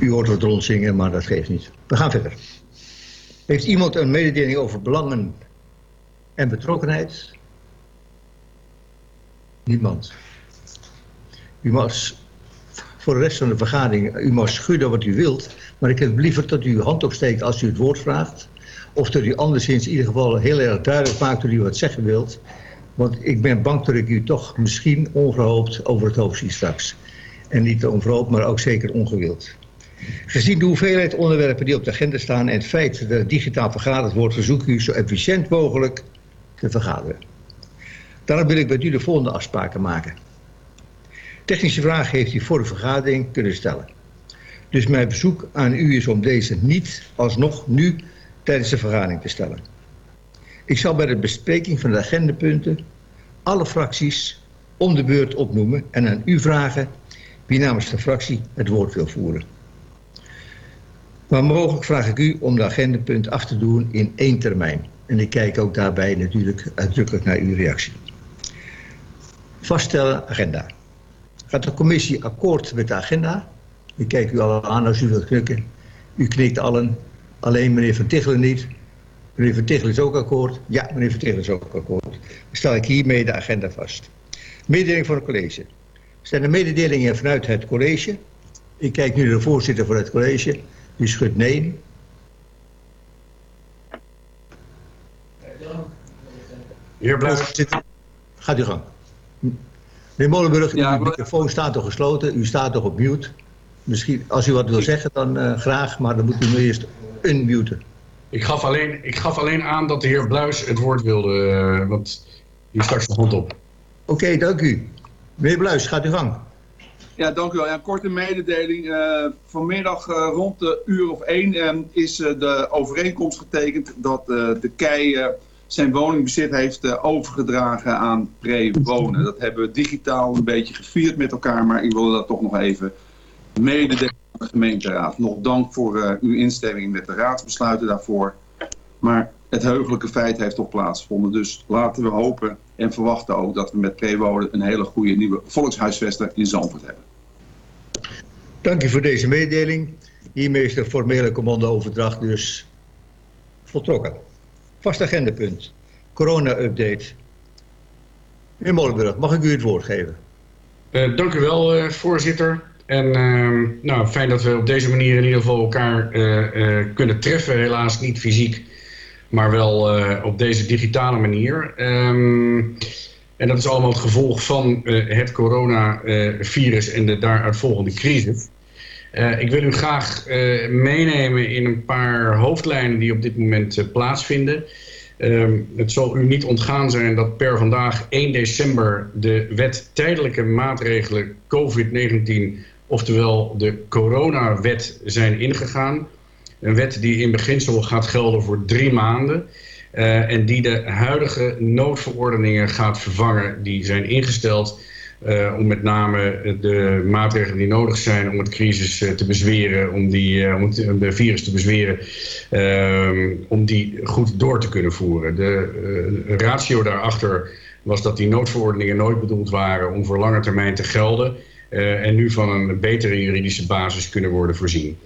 U hoort wat rondzingen, maar dat geeft niet. We gaan verder. Heeft iemand een mededeling over belangen en betrokkenheid? Niemand. U mag voor de rest van de vergadering, u mag schudden wat u wilt, maar ik heb liever dat u uw hand opsteekt als u het woord vraagt. Of dat u anderszins in ieder geval heel erg duidelijk maakt dat u wat zeggen wilt. Want ik ben bang dat ik u toch misschien onverhoopt over het hoofd zie straks. En niet onverhoopt, maar ook zeker ongewild. Gezien de hoeveelheid onderwerpen die op de agenda staan en het feit dat het digitaal vergaderd wordt, verzoek ik u zo efficiënt mogelijk te vergaderen. Daarom wil ik met u de volgende afspraken maken. Technische vragen heeft u voor de vergadering kunnen stellen. Dus mijn verzoek aan u is om deze niet alsnog nu tijdens de vergadering te stellen. Ik zal bij de bespreking van de agendapunten alle fracties om de beurt opnoemen en aan u vragen wie namens de fractie het woord wil voeren. Maar mogelijk vraag ik u om de agendapunt af te doen in één termijn. En ik kijk ook daarbij natuurlijk uitdrukkelijk naar uw reactie. Vaststellen agenda. Gaat de commissie akkoord met de agenda? Ik kijk u al aan als u wilt knikken. U knikt allen, alleen meneer Van Tichelen niet. Meneer Tichelen is ook akkoord. Ja, meneer Tichelen is ook akkoord. Dan stel ik hiermee de agenda vast. Mededeling van het college. Zijn er mededelingen vanuit het college? Ik kijk nu naar de voorzitter van het college. Die schudt nee. Heer Bluis. Gaat u gang. Meneer Molenburg, ja, uw microfoon staat toch gesloten? U staat toch op mute? Misschien, als u wat wil zeggen, dan uh, graag, maar dan moet u nu eerst unmuten. Ik gaf, alleen, ik gaf alleen aan dat de heer Bluis het woord wilde, uh, want die straks de hand op. Oké, okay, dank u. Meneer Bluis, gaat u gang. Ja, dank u wel. Ja, een korte mededeling. Uh, vanmiddag uh, rond de uur of één uh, is de overeenkomst getekend dat de KEI zijn woningbezit heeft overgedragen aan Pre-Wonen. Dat hebben we digitaal een beetje gevierd met elkaar, maar ik wilde dat toch nog even mededelen de gemeenteraad. Nog dank voor uw instemming met de raadsbesluiten daarvoor. Maar het heugelijke feit heeft toch plaatsgevonden. Dus laten we hopen en verwachten ook dat we met Prewonen een hele goede nieuwe volkshuisvester in Zandvoort hebben. Dank u voor deze mededeling. Hiermee is de formele commandoverdracht dus voltrokken. Vast agendapunt. Corona-update. Meneer Molenburg, mag ik u het woord geven? Uh, dank u wel, uh, voorzitter. En uh, nou, fijn dat we op deze manier in ieder geval elkaar uh, kunnen treffen. Helaas niet fysiek, maar wel op deze digitale manier. Um, en dat is allemaal het gevolg van het coronavirus en de daaruit volgende crisis. Ik wil u graag meenemen in een paar hoofdlijnen die op dit moment plaatsvinden. Um, het zal u niet ontgaan zijn dat per vandaag 1 december de wet tijdelijke maatregelen COVID-19, oftewel de coronawet, zijn ingegaan. Een wet die in beginsel gaat gelden voor drie maanden. en die de huidige noodverordeningen gaat vervangen die zijn ingesteld uh, om met name de maatregelen die nodig zijn om het crisis uh, te bezweren, om, die, om het de virus te bezweren, om die goed door te kunnen voeren. De ratio daarachter was dat die noodverordeningen nooit bedoeld waren om voor lange termijn te gelden en nu van een betere juridische basis kunnen worden voorzien.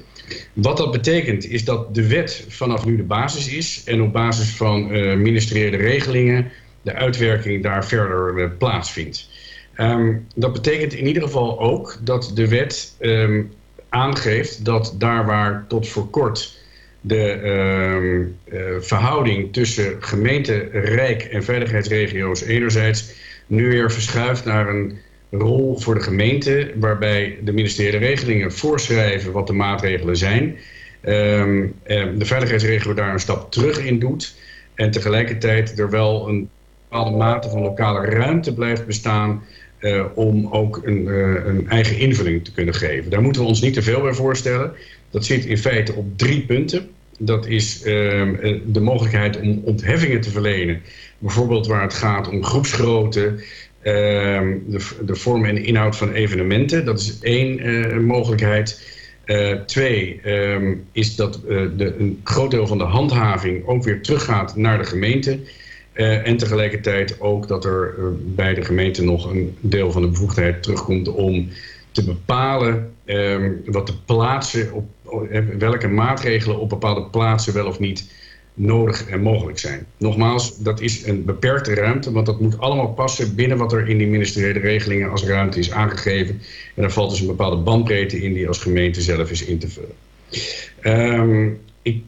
Wat dat betekent is dat de wet vanaf nu de basis is en op basis van ministeriële regelingen de uitwerking daar verder plaatsvindt. Um, dat betekent in ieder geval ook dat de wet um, aangeeft dat daar waar tot voor kort de uh, verhouding tussen gemeente, rijk en veiligheidsregio's enerzijds nu weer verschuift naar een rol voor de gemeente waarbij de ministeriële regelingen voorschrijven wat de maatregelen zijn. Um, de veiligheidsregio daar een stap terug in doet en tegelijkertijd er wel een bepaalde mate van lokale ruimte blijft bestaan uh, om ook een, uh, een, eigen invulling te kunnen geven. Daar moeten we ons niet te veel bij voorstellen. Dat zit in feite op drie punten. Dat is uh, de mogelijkheid om ontheffingen te verlenen. Bijvoorbeeld waar het gaat om groepsgrootte, ehm, de, de, vorm en inhoud van evenementen. Dat is één mogelijkheid. twee is dat de, een groot deel van de handhaving ook weer teruggaat naar de gemeente. en tegelijkertijd ook dat er bij de gemeente nog een deel van de bevoegdheid terugkomt om te bepalen ehm, wat de plaatsen op, welke maatregelen op bepaalde plaatsen wel of niet nodig en mogelijk zijn. Nogmaals, dat is een beperkte ruimte, want dat moet allemaal passen binnen wat er in die ministeriële regelingen als ruimte is aangegeven. En daar valt dus een bepaalde bandbreedte in die als gemeente zelf is in te vullen. Um, ik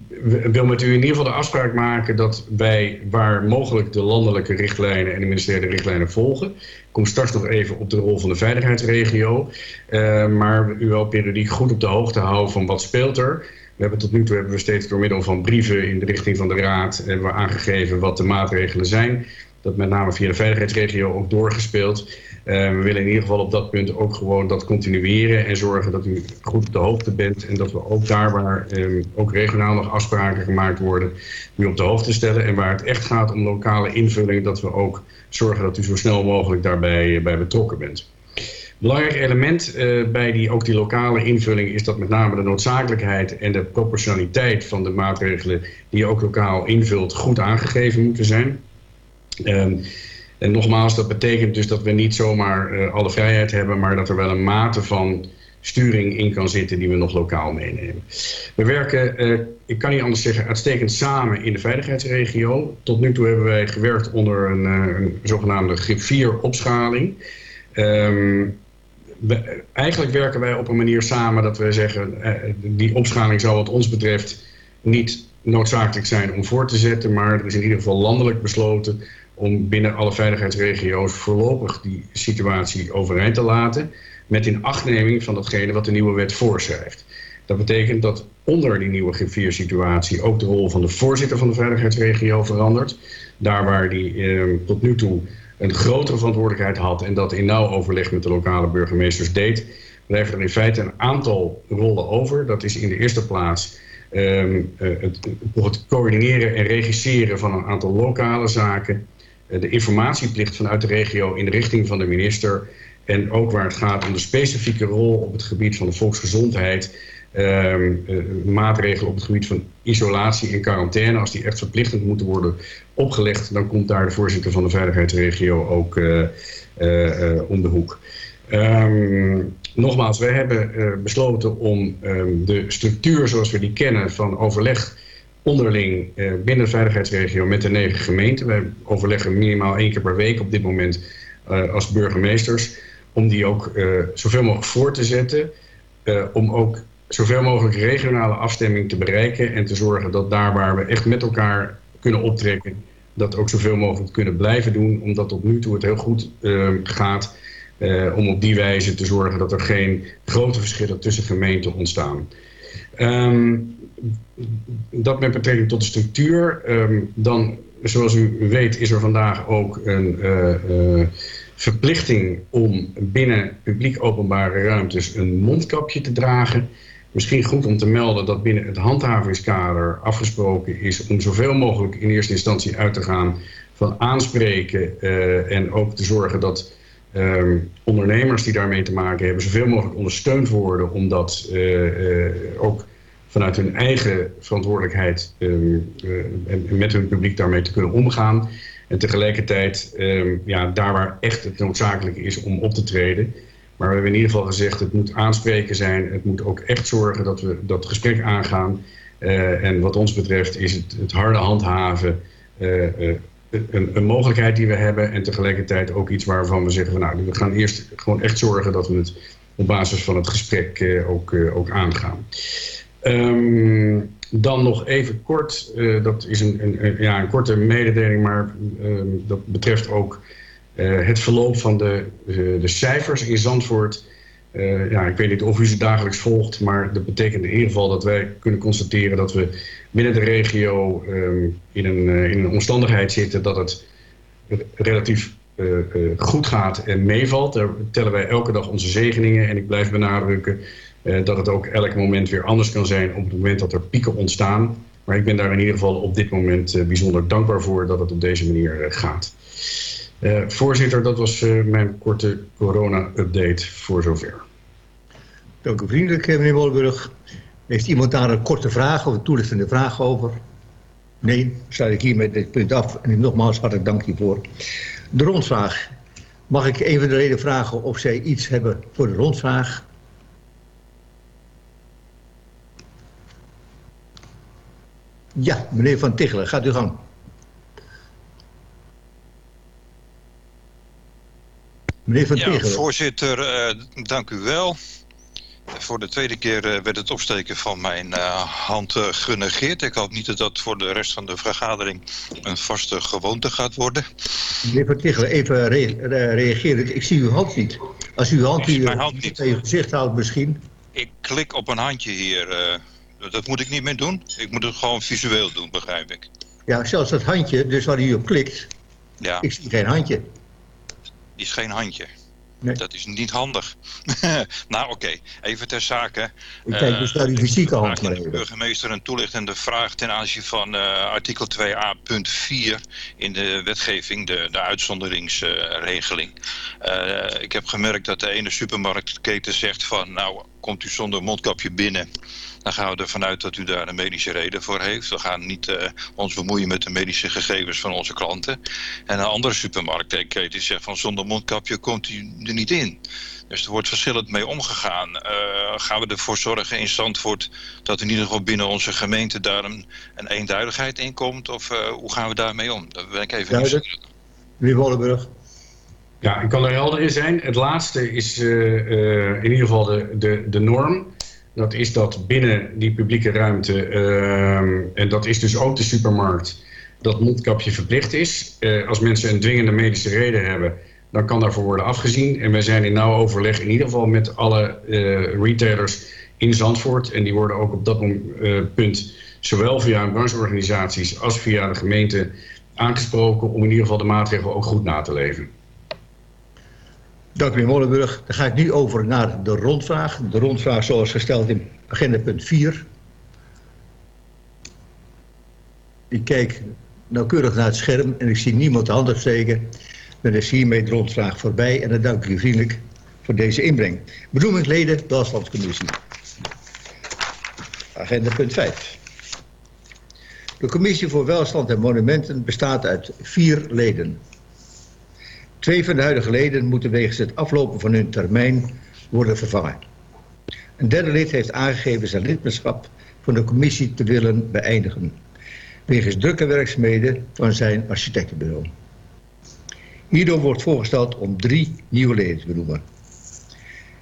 wil met u in ieder geval de afspraak maken dat wij waar mogelijk de landelijke richtlijnen en de ministeriële richtlijnen volgen. Ik kom straks nog even op de rol van de veiligheidsregio. Uh, maar u wel periodiek goed op de hoogte houden van wat speelt er. We hebben tot nu toe hebben we steeds door middel van brieven in de richting van de Raad hebben we aangegeven wat de maatregelen zijn. Dat met name via de veiligheidsregio ook doorgespeeld. Uh, we willen in ieder geval op dat punt ook gewoon dat continueren en zorgen dat u goed op de hoogte bent. En dat we ook daar waar um, ook regionaal nog afspraken gemaakt worden, u op de hoogte stellen. En waar het echt gaat om lokale invulling, dat we ook zorgen dat u zo snel mogelijk daarbij bij betrokken bent. Belangrijk element uh, bij die, ook die lokale invulling is dat met name de noodzakelijkheid en de proportionaliteit van de maatregelen die je ook lokaal invult goed aangegeven moeten zijn. Um, en nogmaals, dat betekent dus dat we niet zomaar uh, alle vrijheid hebben, maar dat er wel een mate van sturing in kan zitten die we nog lokaal meenemen. We werken, uh, ik kan niet anders zeggen, uitstekend samen in de veiligheidsregio. Tot nu toe hebben wij gewerkt onder een, een zogenaamde grip 4 opschaling. Um, eigenlijk werken wij op een manier samen dat we zeggen, die opschaling zou wat ons betreft niet noodzakelijk zijn om voor te zetten, maar er is in ieder geval landelijk besloten om binnen alle veiligheidsregio's voorlopig die situatie overeind te laten... met in achtneming van datgene wat de nieuwe wet voorschrijft. Dat betekent dat onder die nieuwe G4-situatie ook de rol van de voorzitter van de veiligheidsregio verandert. Daar waar die eh, tot nu toe een grotere verantwoordelijkheid had en dat in nauw overleg met de lokale burgemeesters deed, blijven er in feite een aantal rollen over. Dat is in de eerste plaats um, het, het coördineren en regisseren van een aantal lokale zaken. Eh, de informatieplicht vanuit de regio in de richting van de minister. En ook waar het gaat om de specifieke rol op het gebied van de volksgezondheid. Uh, maatregelen op het gebied van isolatie en quarantaine. Als die echt verplichtend moeten worden opgelegd, dan komt daar de voorzitter van de veiligheidsregio ook uh, uh, om de hoek. Um, nogmaals, wij hebben besloten om um, de structuur zoals we die kennen van overleg onderling binnen de veiligheidsregio met de negen gemeenten. Wij overleggen minimaal één keer per week op dit moment als burgemeesters. Om die ook zoveel mogelijk voor te zetten. om ook zoveel mogelijk regionale afstemming te bereiken. En te zorgen dat daar waar we echt met elkaar kunnen optrekken. Dat ook zoveel mogelijk kunnen blijven doen. Omdat tot nu toe het heel goed gaat. om op die wijze te zorgen dat er geen grote verschillen tussen gemeenten ontstaan. Um, dat met betrekking tot de structuur. Um, dan, zoals u weet, is er vandaag ook een uh, uh, verplichting om binnen publiek-openbare ruimtes een mondkapje te dragen. Misschien goed om te melden dat binnen het handhavingskader afgesproken is om zoveel mogelijk in eerste instantie uit te gaan van aanspreken uh, en ook te zorgen dat um, ondernemers die daarmee te maken hebben zoveel mogelijk ondersteund worden om dat ook vanuit hun eigen verantwoordelijkheid um, uh, en, met hun publiek daarmee te kunnen omgaan. En tegelijkertijd, um, ja, daar waar echt het noodzakelijk is om op te treden. Maar we hebben in ieder geval gezegd, het moet aanspreken zijn. Het moet ook echt zorgen dat we dat gesprek aangaan. Uh, en wat ons betreft is het, het harde handhaven uh, een, een, mogelijkheid die we hebben. En tegelijkertijd ook iets waarvan we zeggen, van, nou, we gaan eerst gewoon echt zorgen dat we het op basis van het gesprek ook, ook aangaan. Um, dan nog even kort, dat is een, een, ja, een korte mededeling, maar uh, dat betreft ook uh, het verloop van de, de cijfers in Zandvoort. ja, ik weet niet of u ze dagelijks volgt, maar dat betekent in ieder geval dat wij kunnen constateren dat we binnen de regio um, in, een, in een omstandigheid zitten dat het relatief goed gaat en meevalt. Daar tellen wij elke dag onze zegeningen en ik blijf benadrukken dat het ook elk moment weer anders kan zijn op het moment dat er pieken ontstaan. Maar ik ben daar in ieder geval op dit moment bijzonder dankbaar voor dat het op deze manier gaat. voorzitter, dat was mijn korte corona-update voor zover. Dank u vriendelijk, meneer Wolburg. Heeft iemand daar een korte vraag of een toelichtende vraag over? Nee, sluit ik hiermee dit punt af. En nogmaals hartelijk dank hiervoor. De rondvraag. Mag ik even de leden vragen of zij iets hebben voor de rondvraag? Ja, meneer Van Tichelen, gaat u gang. Meneer Van Ja, voorzitter, eh, dank u wel. Voor de tweede keer eh, werd het opsteken van mijn eh, hand genegeerd. Ik hoop niet dat dat voor de rest van de vergadering een vaste gewoonte gaat worden. Meneer Van even re re- reageren. Ik zie uw hand niet. Als u uw hand hier mijn hand niet. gezicht houdt misschien. Ik klik op een handje hier. dat moet ik niet meer doen. Ik moet het gewoon visueel doen, begrijp ik. Ja, zelfs dat handje, dus waar u op klikt, Ja, ik zie geen handje. Is geen handje. Nee. Dat is niet handig. nou, oké. Even ter zake. Ik kijk dus naar uw fysieke hand maar de even. burgemeester een toelichtende vraag ten aanzien van eh, artikel 2a punt 4 in de wetgeving, de, de uitzonderingsregeling. Eh, ik heb gemerkt dat de ene supermarktketen zegt van nou komt u zonder mondkapje binnen. Dan gaan we ervan uit dat u daar een medische reden voor heeft. We gaan niet eh, ons bemoeien met de medische gegevens van onze klanten. En een andere supermarktketen zegt van zonder mondkapje komt u er niet in. Dus er wordt verschillend mee omgegaan. Eh, gaan we ervoor zorgen in Zandvoort dat in ieder geval binnen onze gemeente daar een, een eenduidigheid in komt? Of eh, hoe gaan we daarmee om? Daar ben ik even Duidelijk. nieuwsgierig. Meneer Wollenburg. Ja, ik kan er helder in zijn. Het laatste is eh, eh, in ieder geval de, de, de norm. Dat is dat binnen die publieke ruimte, ehm, en dat is dus ook de supermarkt, dat mondkapje verplicht is. Eh, als mensen een dwingende medische reden hebben, dan kan daarvoor worden afgezien. En wij zijn in nauw overleg in ieder geval met alle eh, retailers in Zandvoort. En die worden ook op dat eh, punt, zowel via brancheorganisaties als via de gemeente, aangesproken om in ieder geval de maatregelen ook goed na te leven. Dank meneer Molenburg. Dan ga ik nu over naar de rondvraag. De rondvraag zoals gesteld in agenda punt 4. Ik kijk nauwkeurig naar het scherm en ik zie niemand de hand opsteken. Dan is hiermee de rondvraag voorbij en dan dank ik u vriendelijk voor deze inbreng. Benoemingsleden, de afstandscommissie. Agenda punt 5. De commissie voor welstand en monumenten bestaat uit vier leden. Twee van de huidige leden moeten wegens het aflopen van hun termijn worden vervangen. Een derde lid heeft aangegeven zijn lidmaatschap van de commissie te willen beëindigen. Wegens drukke werkzaamheden van zijn architectenbureau. Hierdoor wordt voorgesteld om drie nieuwe leden te benoemen.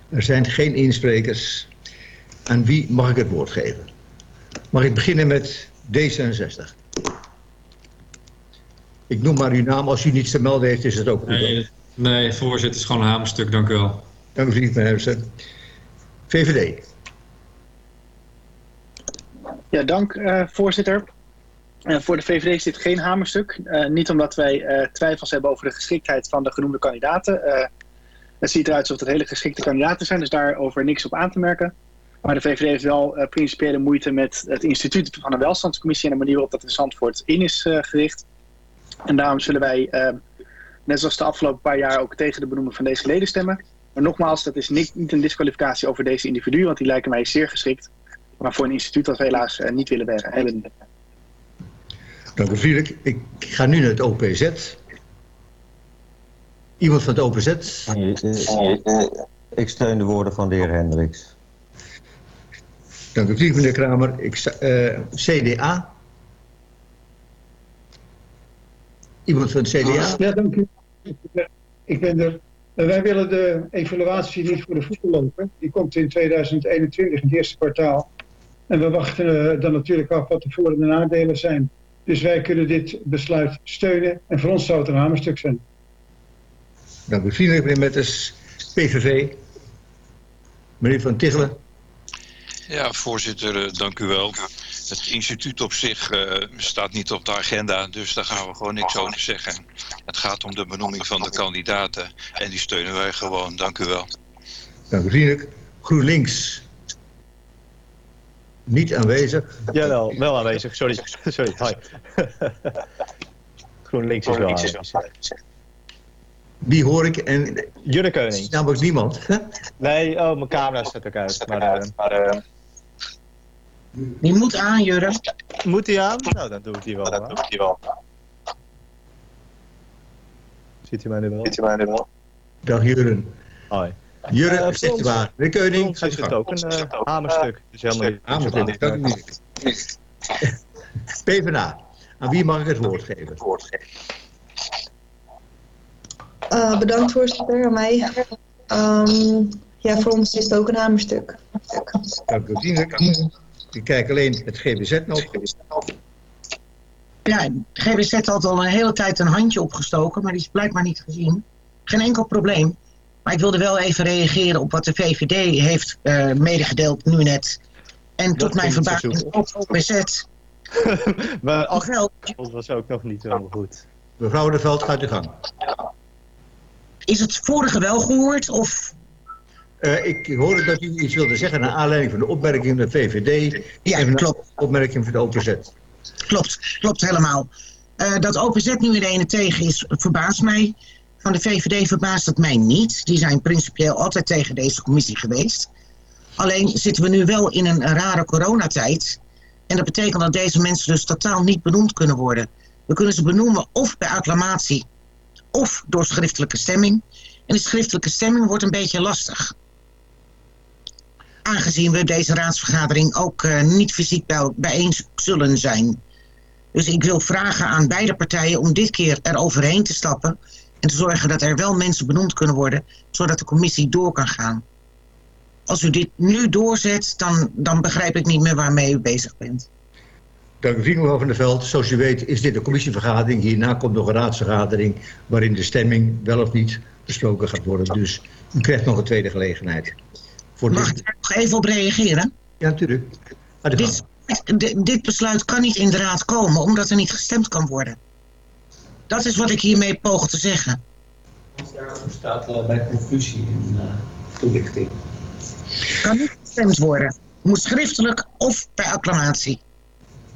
Er zijn geen insprekers. Aan wie mag ik het woord geven? Mag ik beginnen met D66? Ik noem maar uw naam. Als u niets te melden heeft, is het ook goed. Nee, nee, voorzitter, het is gewoon een hamerstuk, dank u wel. Dank u, vriend meneer. VVD. Ja, dank eh, voorzitter. Eh, voor de VVD is dit geen hamerstuk. Eh, niet omdat wij eh, twijfels hebben over de geschiktheid van de genoemde kandidaten. Eh, het ziet eruit alsof het hele geschikte kandidaten zijn, dus daarover niks op aan te merken. Maar de VVD heeft wel eh, principiële moeite met het instituut van de welstandscommissie en de manier waarop dat in Zandvoort in is gericht. En daarom zullen wij, eh, net zoals de afgelopen paar jaar, ook tegen de benoeming van deze leden stemmen. Maar nogmaals, dat is niet, niet een disqualificatie over deze individuen, want die lijken mij zeer geschikt. Maar voor een instituut dat we helaas eh, niet willen werken, hebben. Dank u vriendelijk. Ik ga nu naar het OPZ. Iemand van het OPZ? Ik steun de woorden van de heer Hendricks. Dank u vriendelijk, meneer Kramer. Ik, sta- eh, CDA? Iemand van het CDA? Ja, dank u. Ik ben er. Wij willen de evaluatie niet voor de voeten lopen. Die komt in 2021 in het eerste kwartaal. En we wachten eh, dan natuurlijk af wat de voor- en de nadelen zijn. Dus wij kunnen dit besluit steunen. En voor ons zou het een hamerstuk zijn. Dank u vriendelijk, meneer Metters. PVV? Meneer Van Tichelen? Ja, voorzitter, eh, dank u wel. Het instituut op zich eh, staat niet op de agenda, dus daar gaan we gewoon niks over zeggen. Het gaat om de benoeming van de kandidaten en die steunen wij gewoon. Dank u wel. Dank u vriendelijk. GroenLinks? Niet aanwezig. Jawel, wel aanwezig. Sorry, sorry. Hoi. GroenLinks is wel aanwezig. Die hoor ik en Jurre Keuning. namelijk niemand. hè? Nee, oh, mijn camera staat ook uit. Maar, eh, Die moet aan, Jurre. Moet hij aan? Nou, dan doe ik die wel. Dan doe ik die wel. Ziet u mij nu wel? Ziet u mij nu wel? Dag Juren. Hoi. Eh, voor je ons- waar? De Keuning, Ons gaat is je het ook een eh, hamerstuk. Dus helemaal niet. Hamerstuk, dat kan ik niet. PvdA, aan wie mag ik het woord geven? Eh, bedankt voorzitter, aan mij. Ehm, ja, voor ons is het ook een hamerstuk. Dank u vriendelijk. Ik kijk alleen het GBZ nog. Ja, GBZ had al een hele tijd een handje opgestoken, maar die is blijkbaar niet gezien. Geen enkel probleem. Maar ik wilde wel even reageren op wat de VVD heeft eh, medegedeeld nu net. En tot mijn verbazing ook OPZ. Maar wel, dat was ook nog niet helemaal goed. Mevrouw de Veld, gaat u gang. is het vorige wel gehoord? Of Eh, ik hoorde dat u iets wilde zeggen naar aanleiding van de opmerking van de VVD Ja, en van de klopt. opmerking van de OPZ. Klopt, klopt helemaal. Eh, dat OPZ nu in de ene tegen is, verbaast mij. Van de VVD verbaast het mij niet. Die zijn principieel altijd tegen deze commissie geweest. Alleen zitten we nu wel in een rare coronatijd. En dat betekent dat deze mensen dus totaal niet benoemd kunnen worden. We kunnen ze benoemen of bij acclamatie of door schriftelijke stemming. En de schriftelijke stemming wordt een beetje lastig. Aangezien we deze raadsvergadering ook eh, niet fysiek bij, bijeen zullen zijn. Dus ik wil vragen aan beide partijen om dit keer er overheen te stappen. En te zorgen dat er wel mensen benoemd kunnen worden, zodat de commissie door kan gaan. Als u dit nu doorzet, dan, dan begrijp ik niet meer waarmee u bezig bent. Dank u vriendelijk, van der Veld. Zoals u weet is dit een commissievergadering. Hierna komt nog een raadsvergadering waarin de stemming wel of niet besproken gaat worden. Dus u krijgt nog een tweede gelegenheid. Voor Mag dit... ik daar nog even op reageren? Ja, natuurlijk. Dit, dit, besluit kan niet in de raad komen, omdat er niet gestemd kan worden. Dat is wat ik hiermee poog te zeggen. Daarover staat eh, bij conclusie in eh, toelichting. Kan niet gestemd worden. Moet schriftelijk of bij acclamatie.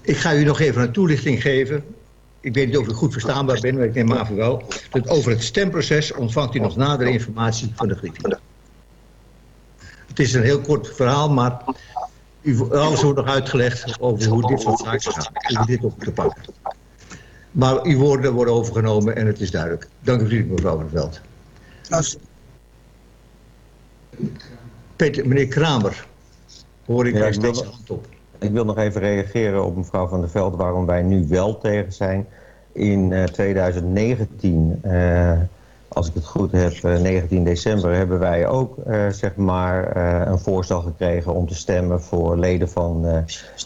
Ik ga u nog even een toelichting geven. Ik weet niet of ik goed verstaanbaar ben, maar ik neem aan van wel. Dat over het stemproces ontvangt u nog nadere informatie van de Grieken. Het is een heel kort verhaal, maar u, alles wordt nog uitgelegd over hoe dit soort zaken gaat. Hoe dit op moeten pakken. Maar uw woorden worden overgenomen en het is duidelijk. Dank u vriendelijk, mevrouw van der Veld. Als, Peter, meneer Kramer, hoor ik Ja, daar wil- steeds de hand op. Ik wil nog even reageren op mevrouw Van der Veld waarom wij nu wel tegen zijn. In eh, 2019, eh, als ik het goed heb, eh, 19 december, hebben wij ook eh, zeg maar, eh, een voorstel gekregen om te stemmen voor leden van eh,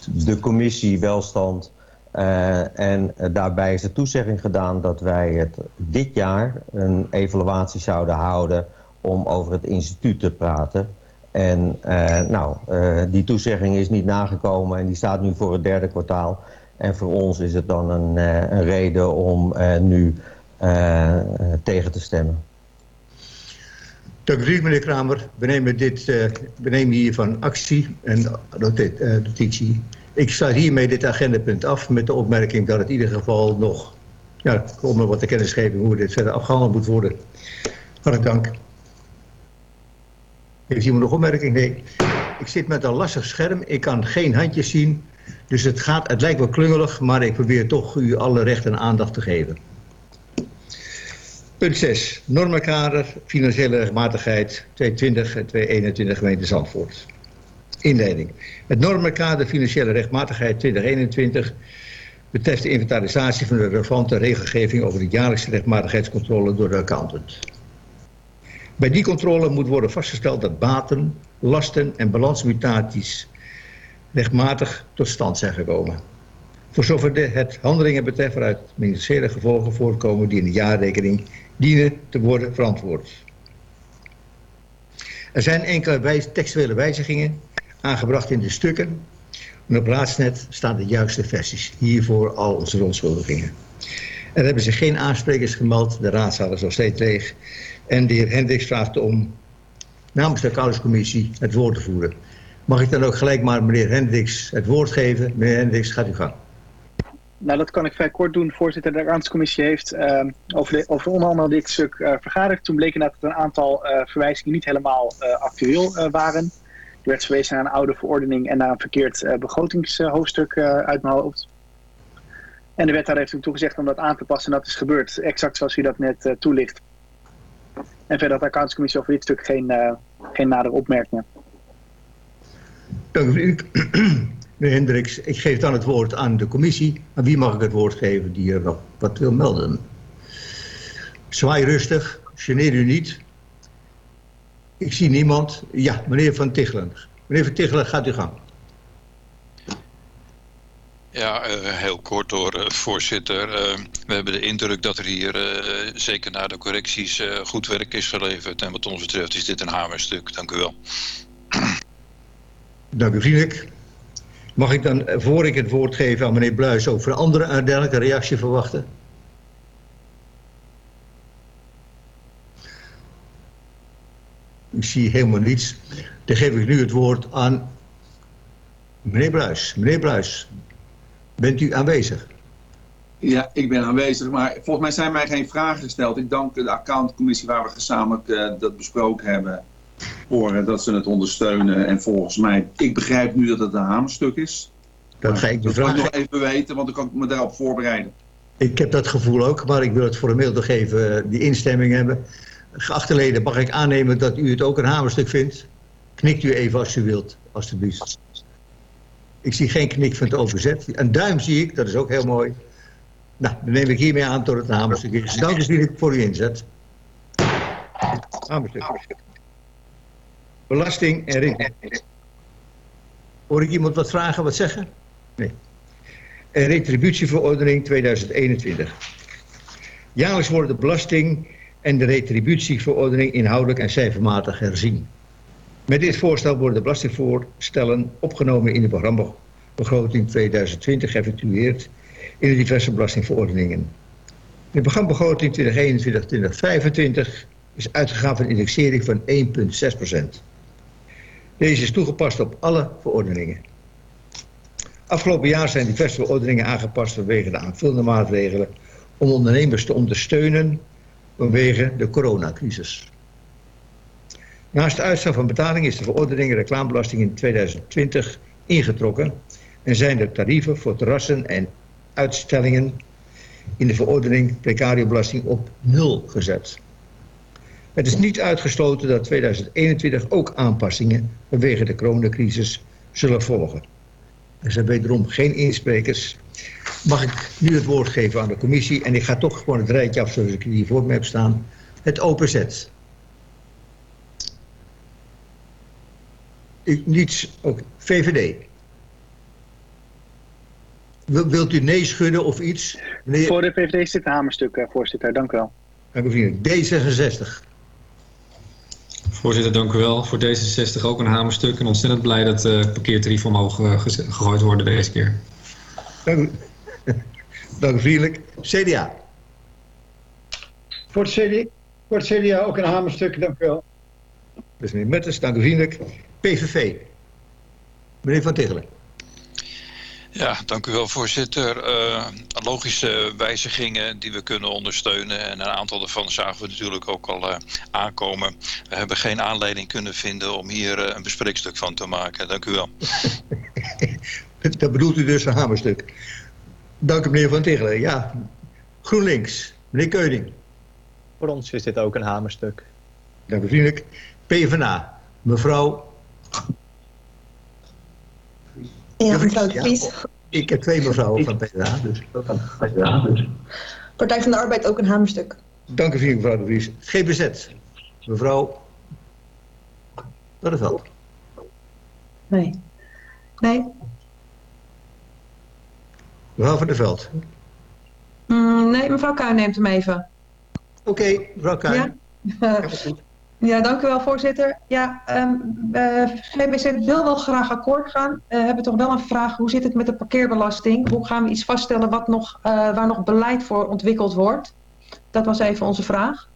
de commissie Welstand. Eh, en eh, daarbij is de toezegging gedaan dat wij het dit jaar een evaluatie zouden houden om over het instituut te praten. En eh, nou, eh, die toezegging is niet nagekomen en die staat nu voor het derde kwartaal. En voor ons is het dan een, eh, een reden om eh, nu eh, eh, tegen te stemmen. Dank u meneer Kramer. We nemen, dit, eh, we nemen hiervan actie en eh, notitie. Ik sluit hiermee dit agendapunt af met de opmerking dat het in ieder geval nog... Ja, komen wat de kennisgeving hoe dit verder afgehandeld moet worden. Hartelijk dank. Heeft iemand nog opmerking? Nee. Ik zit met een lastig scherm. Ik kan geen handjes zien. Dus het, gaat, het lijkt wel klungelig, maar ik probeer toch u alle recht en aandacht te geven. Punt 6. Normenkader, financiële rechtmatigheid 2020 en 2021 gemeente Zandvoort. Inleiding. Het normenkader financiële rechtmatigheid 2021 betreft de inventarisatie van de relevante regelgeving over de jaarlijkse rechtmatigheidscontrole door de accountant. Bij die controle moet worden vastgesteld dat baten, lasten en balansmutaties rechtmatig tot stand zijn gekomen. Voor zover het handelingen betreft waaruit ministeriële gevolgen voortkomen die in de jaarrekening dienen te worden verantwoord. Er zijn enkele wijs, textuele wijzigingen aangebracht in de stukken. En op Raadsnet staan de juiste versies. Hiervoor al onze verontschuldigingen. Er hebben zich geen aansprekers gemeld. De raadzaal is nog steeds leeg. En de heer Hendricks vraagt om namens de accountantscommissie het woord te voeren. Mag ik dan ook gelijk maar meneer Hendricks het woord geven? Meneer Hendricks, gaat u gang. Nou, dat kan ik vrij kort doen. Voorzitter, de accountantscommissie heeft uh, over, de, onder dit stuk uh, vergaderd. Toen bleek inderdaad dat een aantal uh, verwijzingen niet helemaal actueel waren. Er werd verwezen naar een oude verordening en naar een verkeerd begrotingshoofdstuk uit mijn hoofd. En de wethouder heeft toen toegezegd om dat aan te passen en dat is gebeurd. Exact zoals u dat net toelicht. En verder had de accountscommissie over dit stuk geen, geen nadere opmerkingen. Dank u, meneer Hendricks. Ik geef dan het woord aan de commissie. Aan wie mag ik het woord geven die er wat wil melden? Zwaai rustig, geneer u niet. Ik zie niemand. Ja, meneer Van Tichelen. Meneer Van Tichelen, gaat u gang. Ja, uh, heel kort hoor, uh, voorzitter. Uh, we hebben de indruk dat er hier, zeker na de correcties, goed werk is geleverd. En wat ons betreft is dit een hamerstuk. Dank u wel. Dank u vriendelijk. Mag ik dan, voor ik het woord geef aan meneer Bluis, ook voor andere een reactie verwachten? Ik zie helemaal niets. Dan geef ik nu het woord aan meneer Bluis. Meneer Bluis, bent u aanwezig? Ja, ik ben aanwezig, maar volgens mij zijn mij geen vragen gesteld. Ik dank de accountcommissie waar we gezamenlijk uh, dat besproken hebben voor uh, dat ze het ondersteunen. En volgens mij, ik begrijp nu dat het een hamerstuk is. Dat ga ik dat nog even weten, want dan kan ik me daarop voorbereiden. Ik heb dat gevoel ook, maar ik wil het formeel nog even uh, die instemming hebben. Geachte leden, mag ik aannemen dat u het ook een hamerstuk vindt? Knikt u even als u wilt, alstublieft. Ik zie geen knik van het overzet. Een duim zie ik, dat is ook heel mooi. Nou, dan neem ik hiermee aan tot het een hamerstuk is. Dank u voor uw inzet. Hamerstuk. Belasting en retributie. Hoor ik iemand wat vragen, wat zeggen? Nee. En retributieverordening 2021. Jaarlijks worden de belasting en de retributieverordening inhoudelijk en cijfermatig herzien. Met dit voorstel worden de belastingvoorstellen opgenomen in de programmabegroting 2020 geëffectueerd in de diverse belastingverordeningen. In de programmabegroting 2021-2025 is uitgegaan van een indexering van 1,6%. Deze is toegepast op alle verordeningen. Afgelopen jaar zijn diverse verordeningen aangepast vanwege de aanvullende maatregelen om ondernemers te ondersteunen vanwege de coronacrisis. Naast de uitstel van betaling is de verordening reclamebelasting in 2020 ingetrokken en zijn de tarieven voor terrassen en uitstellingen in de verordening precariobelasting op nul gezet. Het is niet uitgesloten dat 2021 ook aanpassingen vanwege de coronacrisis zullen volgen. Er zijn wederom geen insprekers. Mag ik nu het woord geven aan de commissie en ik ga toch gewoon het rijtje af zoals ik hier voor me heb staan. Het OPZ. Ik, niets, ook VVD. Wilt u nee schudden of iets? Meneer... Voor de VVD zit een hamerstuk, voorzitter. Dank u wel. Dank u vriendelijk. D66. Voorzitter, dank u wel. Voor D66 ook een hamerstuk. En ontzettend blij dat de uh, parkeertarieven omhoog uh, gegooid worden deze keer. Dank u. dank u vriendelijk. CDA. Voor het, CD, voor het CDA ook een hamerstuk, dank u wel. Dus meneer Metters, dank u vriendelijk. PVV. Meneer Van Tichelen. Ja, dank u wel voorzitter. Uh, logische wijzigingen die we kunnen ondersteunen en een aantal daarvan zagen we natuurlijk ook al uh, aankomen. We hebben geen aanleiding kunnen vinden om hier uh, een bespreekstuk van te maken. Dank u wel. Dat bedoelt u dus een hamerstuk. Dank u meneer Van Tichelen. Ja, GroenLinks, meneer Keuning. Voor ons is dit ook een hamerstuk. Dank u vriendelijk. PvdA, mevrouw ja, mevrouw de Vries. Ja, ik heb twee mevrouwen van PvdA. Dus. dus. Partij van de Arbeid ook een hamerstuk. Dank u mevrouw de Vries. GBZ, mevrouw Barreveld. Nee. Nee. Mevrouw van der Veld. Mm, nee, mevrouw Kuijn neemt hem even. Oké, okay, mevrouw Kuijn. Ja. Ja, dank u wel, voorzitter. Ja, um, wil wel graag akkoord gaan. We uh, hebben toch wel een vraag, hoe zit het met de parkeerbelasting? Hoe gaan we iets vaststellen wat nog, uh, waar nog beleid voor ontwikkeld wordt? Dat was even onze vraag.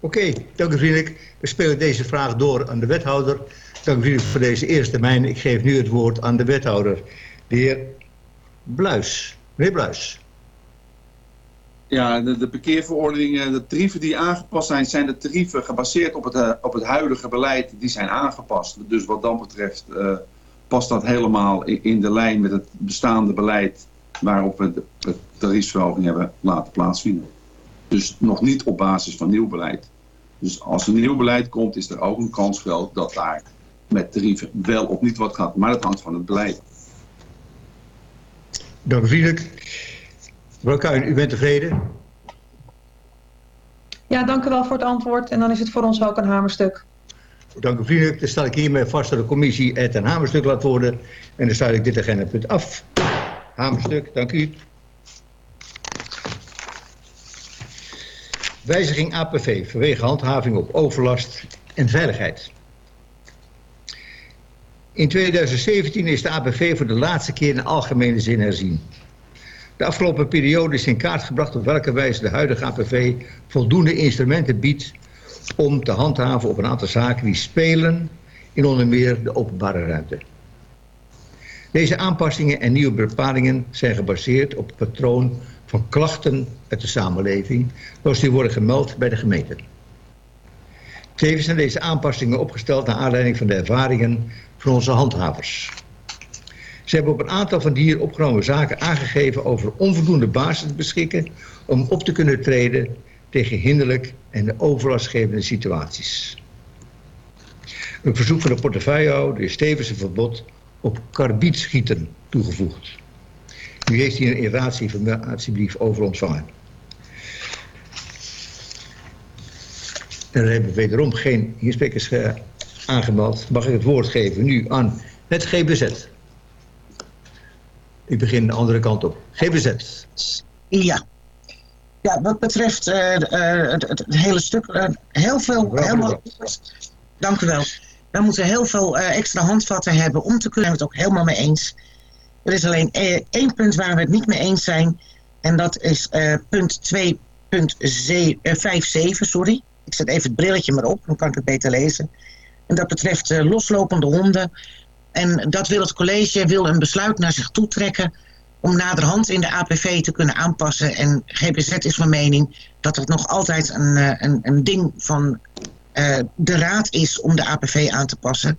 Oké, dank u vriendelijk. We spelen deze vraag door aan de wethouder. Dank u vriendelijk voor deze eerste termijn. Ik geef nu het woord aan de wethouder, de heer Bluis. Meneer Bluis. Ja, de, de parkeerverordeningen, de tarieven die aangepast zijn, zijn de tarieven gebaseerd op het, uh, op het huidige beleid. Die zijn aangepast. Dus wat dat betreft uh, past dat helemaal in, in, de lijn met het bestaande beleid waarop we de, de tariefsverhoging hebben laten plaatsvinden. Dus nog niet op basis van nieuw beleid. Dus als er nieuw beleid komt, is er ook een kans groot dat daar met tarieven wel of niet wat gaat. Maar dat hangt van het beleid. Dank u. Mevrouw Kuin, u bent tevreden? Ja, dank u wel voor het antwoord. En dan is het voor ons ook een hamerstuk. Dank u vriendelijk. Dan stel ik hiermee vast dat de commissie het een hamerstuk laat worden. En dan sluit ik dit agendapunt af. Hamerstuk, dank u. Wijziging APV vanwege handhaving op overlast en veiligheid. In 2017 is de APV voor de laatste keer in algemene zin herzien. De afgelopen periode is in kaart gebracht op welke wijze de huidige APV voldoende instrumenten biedt om te handhaven op een aantal zaken die spelen in onder meer de openbare ruimte. Deze aanpassingen en nieuwe bepalingen zijn gebaseerd op het patroon van klachten uit de samenleving, zoals die worden gemeld bij de gemeente. Tevens zijn deze aanpassingen opgesteld naar aanleiding van de ervaringen van onze handhavers. Ze hebben op een aantal van die hier opgenomen zaken aangegeven over onvoldoende basis beschikken om op te kunnen treden tegen hinderlijk en overlastgevende situaties. Een verzoek van de portefeuillehouder is tevens een verbod op karbietschieten toegevoegd. U heeft hier een irratieformulier over ontvangen. En er hebben wederom geen insprekers aangemeld. Mag ik het woord geven nu aan het GBZ? Ik begin de andere kant op. GBZ. Ja. Ja, wat betreft uh, uh, het, het, hele stuk, uh, heel veel... Helemaal, dank u wel. We moeten heel veel extra handvatten hebben om te kunnen. We het ook helemaal mee eens. Er is alleen één punt waar we het niet mee eens zijn. En dat is punt 2.57, sorry. Ik zet even het brilletje maar op, dan kan ik het beter lezen. En dat betreft loslopende honden en dat wil het college wil een besluit naar zich toe trekken om naderhand in de APV te kunnen aanpassen. En GBZ is van mening dat het nog altijd een, eh, een, een ding van uh, de raad is om de APV aan te passen.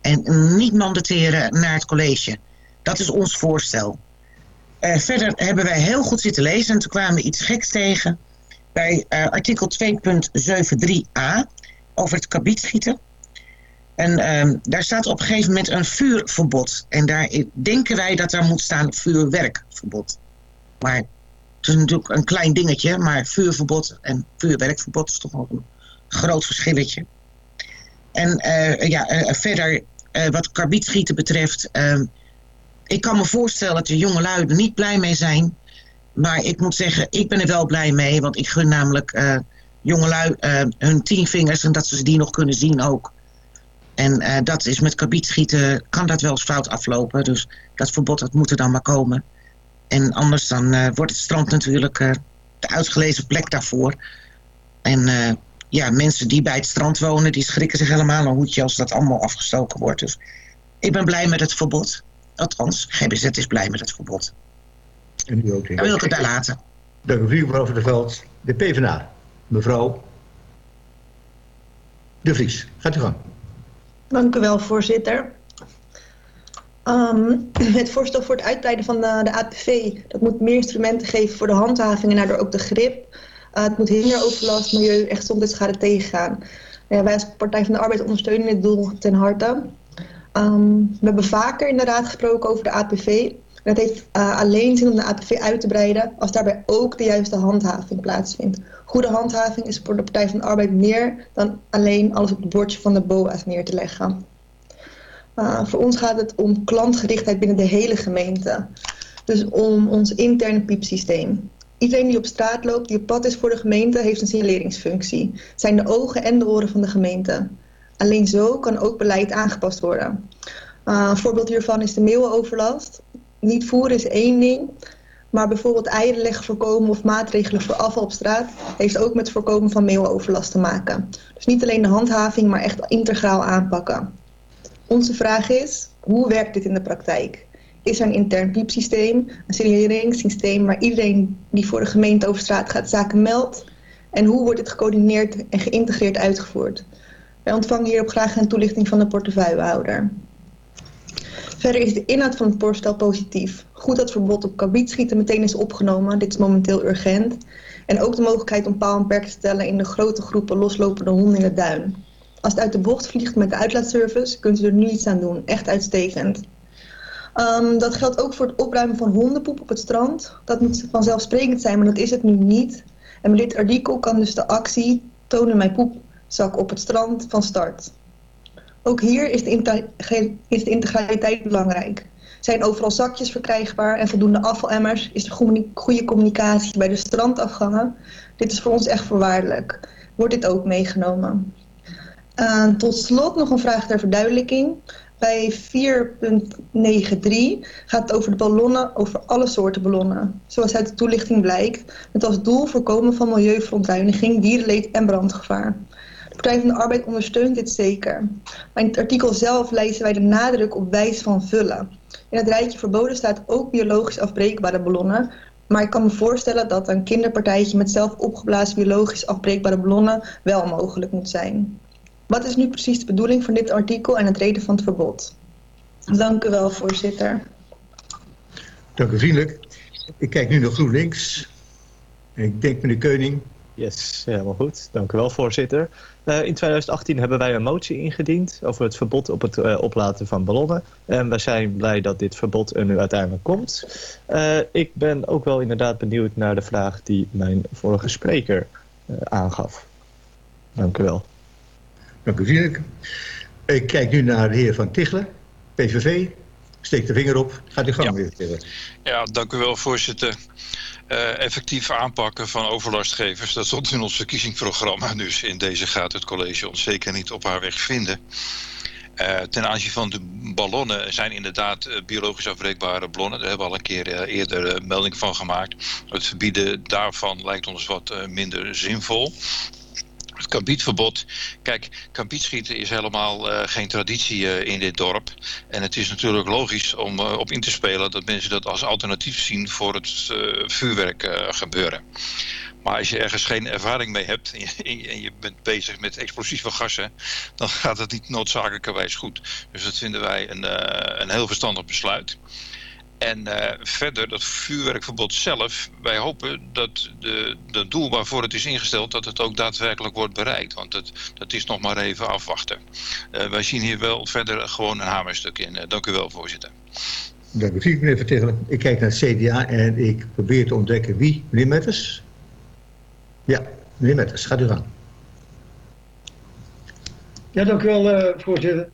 En niet mandateren naar het college. Dat is ons voorstel. Uh, verder hebben wij heel goed zitten lezen en toen kwamen we iets geks tegen bij artikel 2.73a over het kabietschieten. En um, daar staat op een gegeven moment een vuurverbod. En daar denken wij dat daar moet staan vuurwerkverbod. Maar het is natuurlijk een klein dingetje. Maar vuurverbod en vuurwerkverbod is toch nog een groot verschilletje. En uh, ja, uh, verder uh, wat karbietschieten betreft. Ehm, ik kan me voorstellen dat de jongelui er niet blij mee zijn. Maar ik moet zeggen, ik ben er wel blij mee. Want ik gun namelijk jongelui hun tien vingers. En dat ze die nog kunnen zien ook. En uh, dat is met kabietschieten, kan dat wel eens fout aflopen. Dus dat verbod dat moet er dan maar komen. En anders dan uh, wordt het strand natuurlijk uh, de uitgelezen plek daarvoor. En ja, mensen die bij het strand wonen, die schrikken zich helemaal een hoedje als dat allemaal afgestoken wordt. Dus ik ben blij met het verbod. Althans, GBZ is blij met het verbod. En u ook, Dan wil ik het daar laten. Dank u, mevrouw Van der Veld. De PvdA, mevrouw De Vries. Gaat u gang. Dank u wel, voorzitter. Um, het voorstel voor het uitbreiden van de, de, APV... dat moet meer instrumenten geven voor de handhaving en daardoor ook de grip. Uh, het moet hinderoverlast, milieu en gezondheidsschade tegengaan. Wij als Partij van de Arbeid ondersteunen dit doel ten harte. Um, we hebben vaker inderdaad gesproken over de APV. En het heeft uh, alleen zin om de APV uit te breiden... als daarbij ook de juiste handhaving plaatsvindt. Goede handhaving is voor de Partij van de Arbeid meer dan alleen alles op het bordje van de BOA's neer te leggen. Uh, voor ons gaat het om klantgerichtheid binnen de hele gemeente. Dus om ons interne piepsysteem. Iedereen die op straat loopt, die op pad is voor de gemeente, heeft een signaleringsfunctie. Zijn de ogen en de oren van de gemeente. Alleen zo kan ook beleid aangepast worden. Uh, een voorbeeld hiervan is de meeuwenoverlast. Niet voeren is één ding, maar bijvoorbeeld eieren voorkomen of maatregelen voor afval op straat heeft ook met het voorkomen van meeuwenoverlast te maken. Dus niet alleen de handhaving, maar echt integraal aanpakken. Onze vraag is, hoe werkt dit in de praktijk? Is er een intern piepsysteem, een signaleringssysteem waar iedereen die voor de gemeente over straat gaat zaken meldt? En hoe wordt dit gecoördineerd en geïntegreerd uitgevoerd? Wij ontvangen hierop graag een toelichting van de portefeuillehouder. Verder is de inhoud van het voorstel positief. Goed dat verbod op kabietschieten meteen is opgenomen. Dit is momenteel urgent. En ook de mogelijkheid om paal en perk te stellen in de grote groepen loslopende honden in de duin. Als het uit de bocht vliegt met de uitlaatservice, kunt u er nu iets aan doen. Echt uitstekend. Um, dat geldt ook voor het opruimen van hondenpoep op het strand. Dat moet vanzelfsprekend zijn, maar dat is het nu niet. En met dit artikel kan dus de actie tonen mijn poepzak op het strand van start. Ook hier is de, is de integraliteit belangrijk. Zijn overal zakjes verkrijgbaar en voldoende afvalemmers? Is er goede communicatie bij de strandafgangen? Dit is voor ons echt voorwaardelijk. Wordt dit ook meegenomen? Uh, tot slot nog een vraag ter verduidelijking. Bij 4.93 gaat het over de ballonnen, over alle soorten ballonnen. Zoals uit de toelichting blijkt, met als doel voorkomen van milieuverontreiniging, dierenleed en brandgevaar. Partij van de Arbeid ondersteunt dit zeker. Maar in het artikel zelf lezen wij de nadruk op wijs van vullen. In het rijtje verboden staat ook biologisch afbreekbare ballonnen, maar ik kan me voorstellen dat een kinderpartijtje met zelf opgeblazen biologisch afbreekbare ballonnen wel mogelijk moet zijn. Wat is nu precies de bedoeling van dit artikel en het reden van het verbod? Dank u wel, voorzitter. Dank u vriendelijk. Ik kijk nu naar GroenLinks. Ik denk meneer Keuning. Yes, helemaal goed. Dank u wel, voorzitter. Uh, in 2018 hebben wij een motie ingediend over het verbod op het uh, oplaten van ballonnen. En wij zijn blij dat dit verbod er nu uiteindelijk komt. Uh, ik ben ook wel inderdaad benieuwd naar de vraag die mijn vorige spreker aangaf. Dank u wel. Dank u vriendelijk. Ik kijk nu naar de heer Van Tichelen, PVV. Steek de vinger op. Gaat u gang, ja. meneer Tichelen. Ja, dank u wel, voorzitter. Uh, effectief aanpakken van overlastgevers, dat stond in ons verkiezingsprogramma. Dus in deze gaat het college ons zeker niet op haar weg vinden. Uh, ten aanzien van de ballonnen zijn inderdaad uh, biologisch afbreekbare ballonnen. Daar hebben we al een keer eerder melding van gemaakt. Het verbieden daarvan lijkt ons wat minder zinvol. Het kambietverbod. Kijk, kambietschieten is helemaal uh, geen traditie uh, in dit dorp. En het is natuurlijk logisch om uh, op in te spelen dat mensen dat als alternatief zien voor het vuurwerk gebeuren. Maar als je ergens geen ervaring mee hebt en je, en je, bent bezig met explosieve gassen, dan gaat het niet noodzakelijkerwijs goed. Dus dat vinden wij een, een heel verstandig besluit. En uh, verder, dat vuurwerkverbod zelf, wij hopen dat de, de doel waarvoor het is ingesteld, dat het ook daadwerkelijk wordt bereikt. Want dat, dat is nog maar even afwachten. Uh, wij zien hier wel verder gewoon een hamerstuk in. Uh, dank u wel, voorzitter. Dank u, meneer Vertegelen. Ik kijk naar het CDA en ik probeer te ontdekken wie. Meneer Metters? Ja, meneer Metters, gaat u gang. Ja, dank u wel, voorzitter.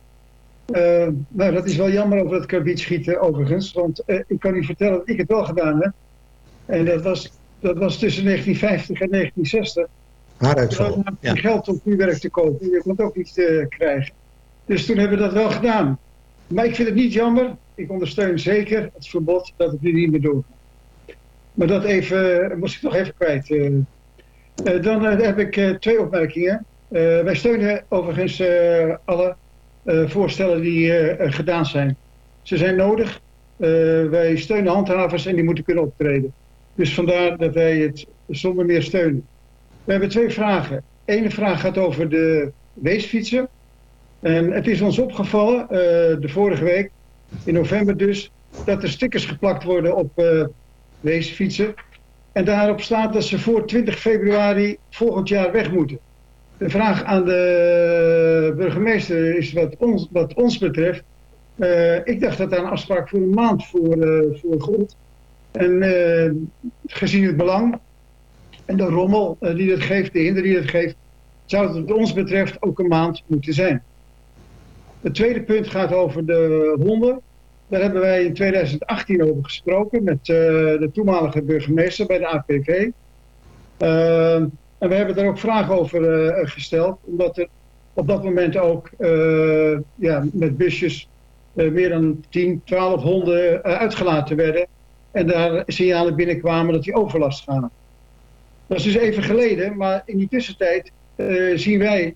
Uh, nou, dat is wel jammer over het karbietschieten overigens. Want uh, ik kan u vertellen dat ik het wel gedaan heb. En dat was, dat was tussen 1950 en 1960. Haaruitval. Toen ja. geld om vuurwerk te kopen. Je kon het ook niet uh, krijgen. Dus toen hebben we dat wel gedaan. Maar ik vind het niet jammer. Ik ondersteun zeker het verbod dat het nu niet meer doorgaat. Maar dat even, moest ik nog even kwijt. dan heb ik twee opmerkingen. wij steunen overigens alle voorstellen die uh, gedaan zijn. Ze zijn nodig. Uh, wij steunen handhavers en die moeten kunnen optreden. Dus vandaar dat wij het zonder meer steunen. We hebben twee vragen. Eén vraag gaat over de weesfietsen. En het is ons opgevallen, de vorige week, in november dus, dat er stickers geplakt worden op weesfietsen. En daarop staat dat ze voor 20 februari volgend jaar weg moeten. De vraag aan de burgemeester is wat ons, wat ons betreft. Uh, ik dacht dat daar een afspraak voor een maand voor, uh, voor gold. En uh, gezien het belang en de rommel die het geeft, de hinder die het geeft, zou het wat ons betreft ook een maand moeten zijn. Het tweede punt gaat over de honden. Daar hebben wij in 2018 over gesproken met de toenmalige burgemeester bij de APV. En we hebben daar ook vragen over gesteld, omdat er op dat moment ook uh, ja, met busjes uh, meer dan 10, 12 honden uitgelaten werden. En daar signalen binnenkwamen dat die overlast gaan. Dat is dus even geleden, maar in die tussentijd zien wij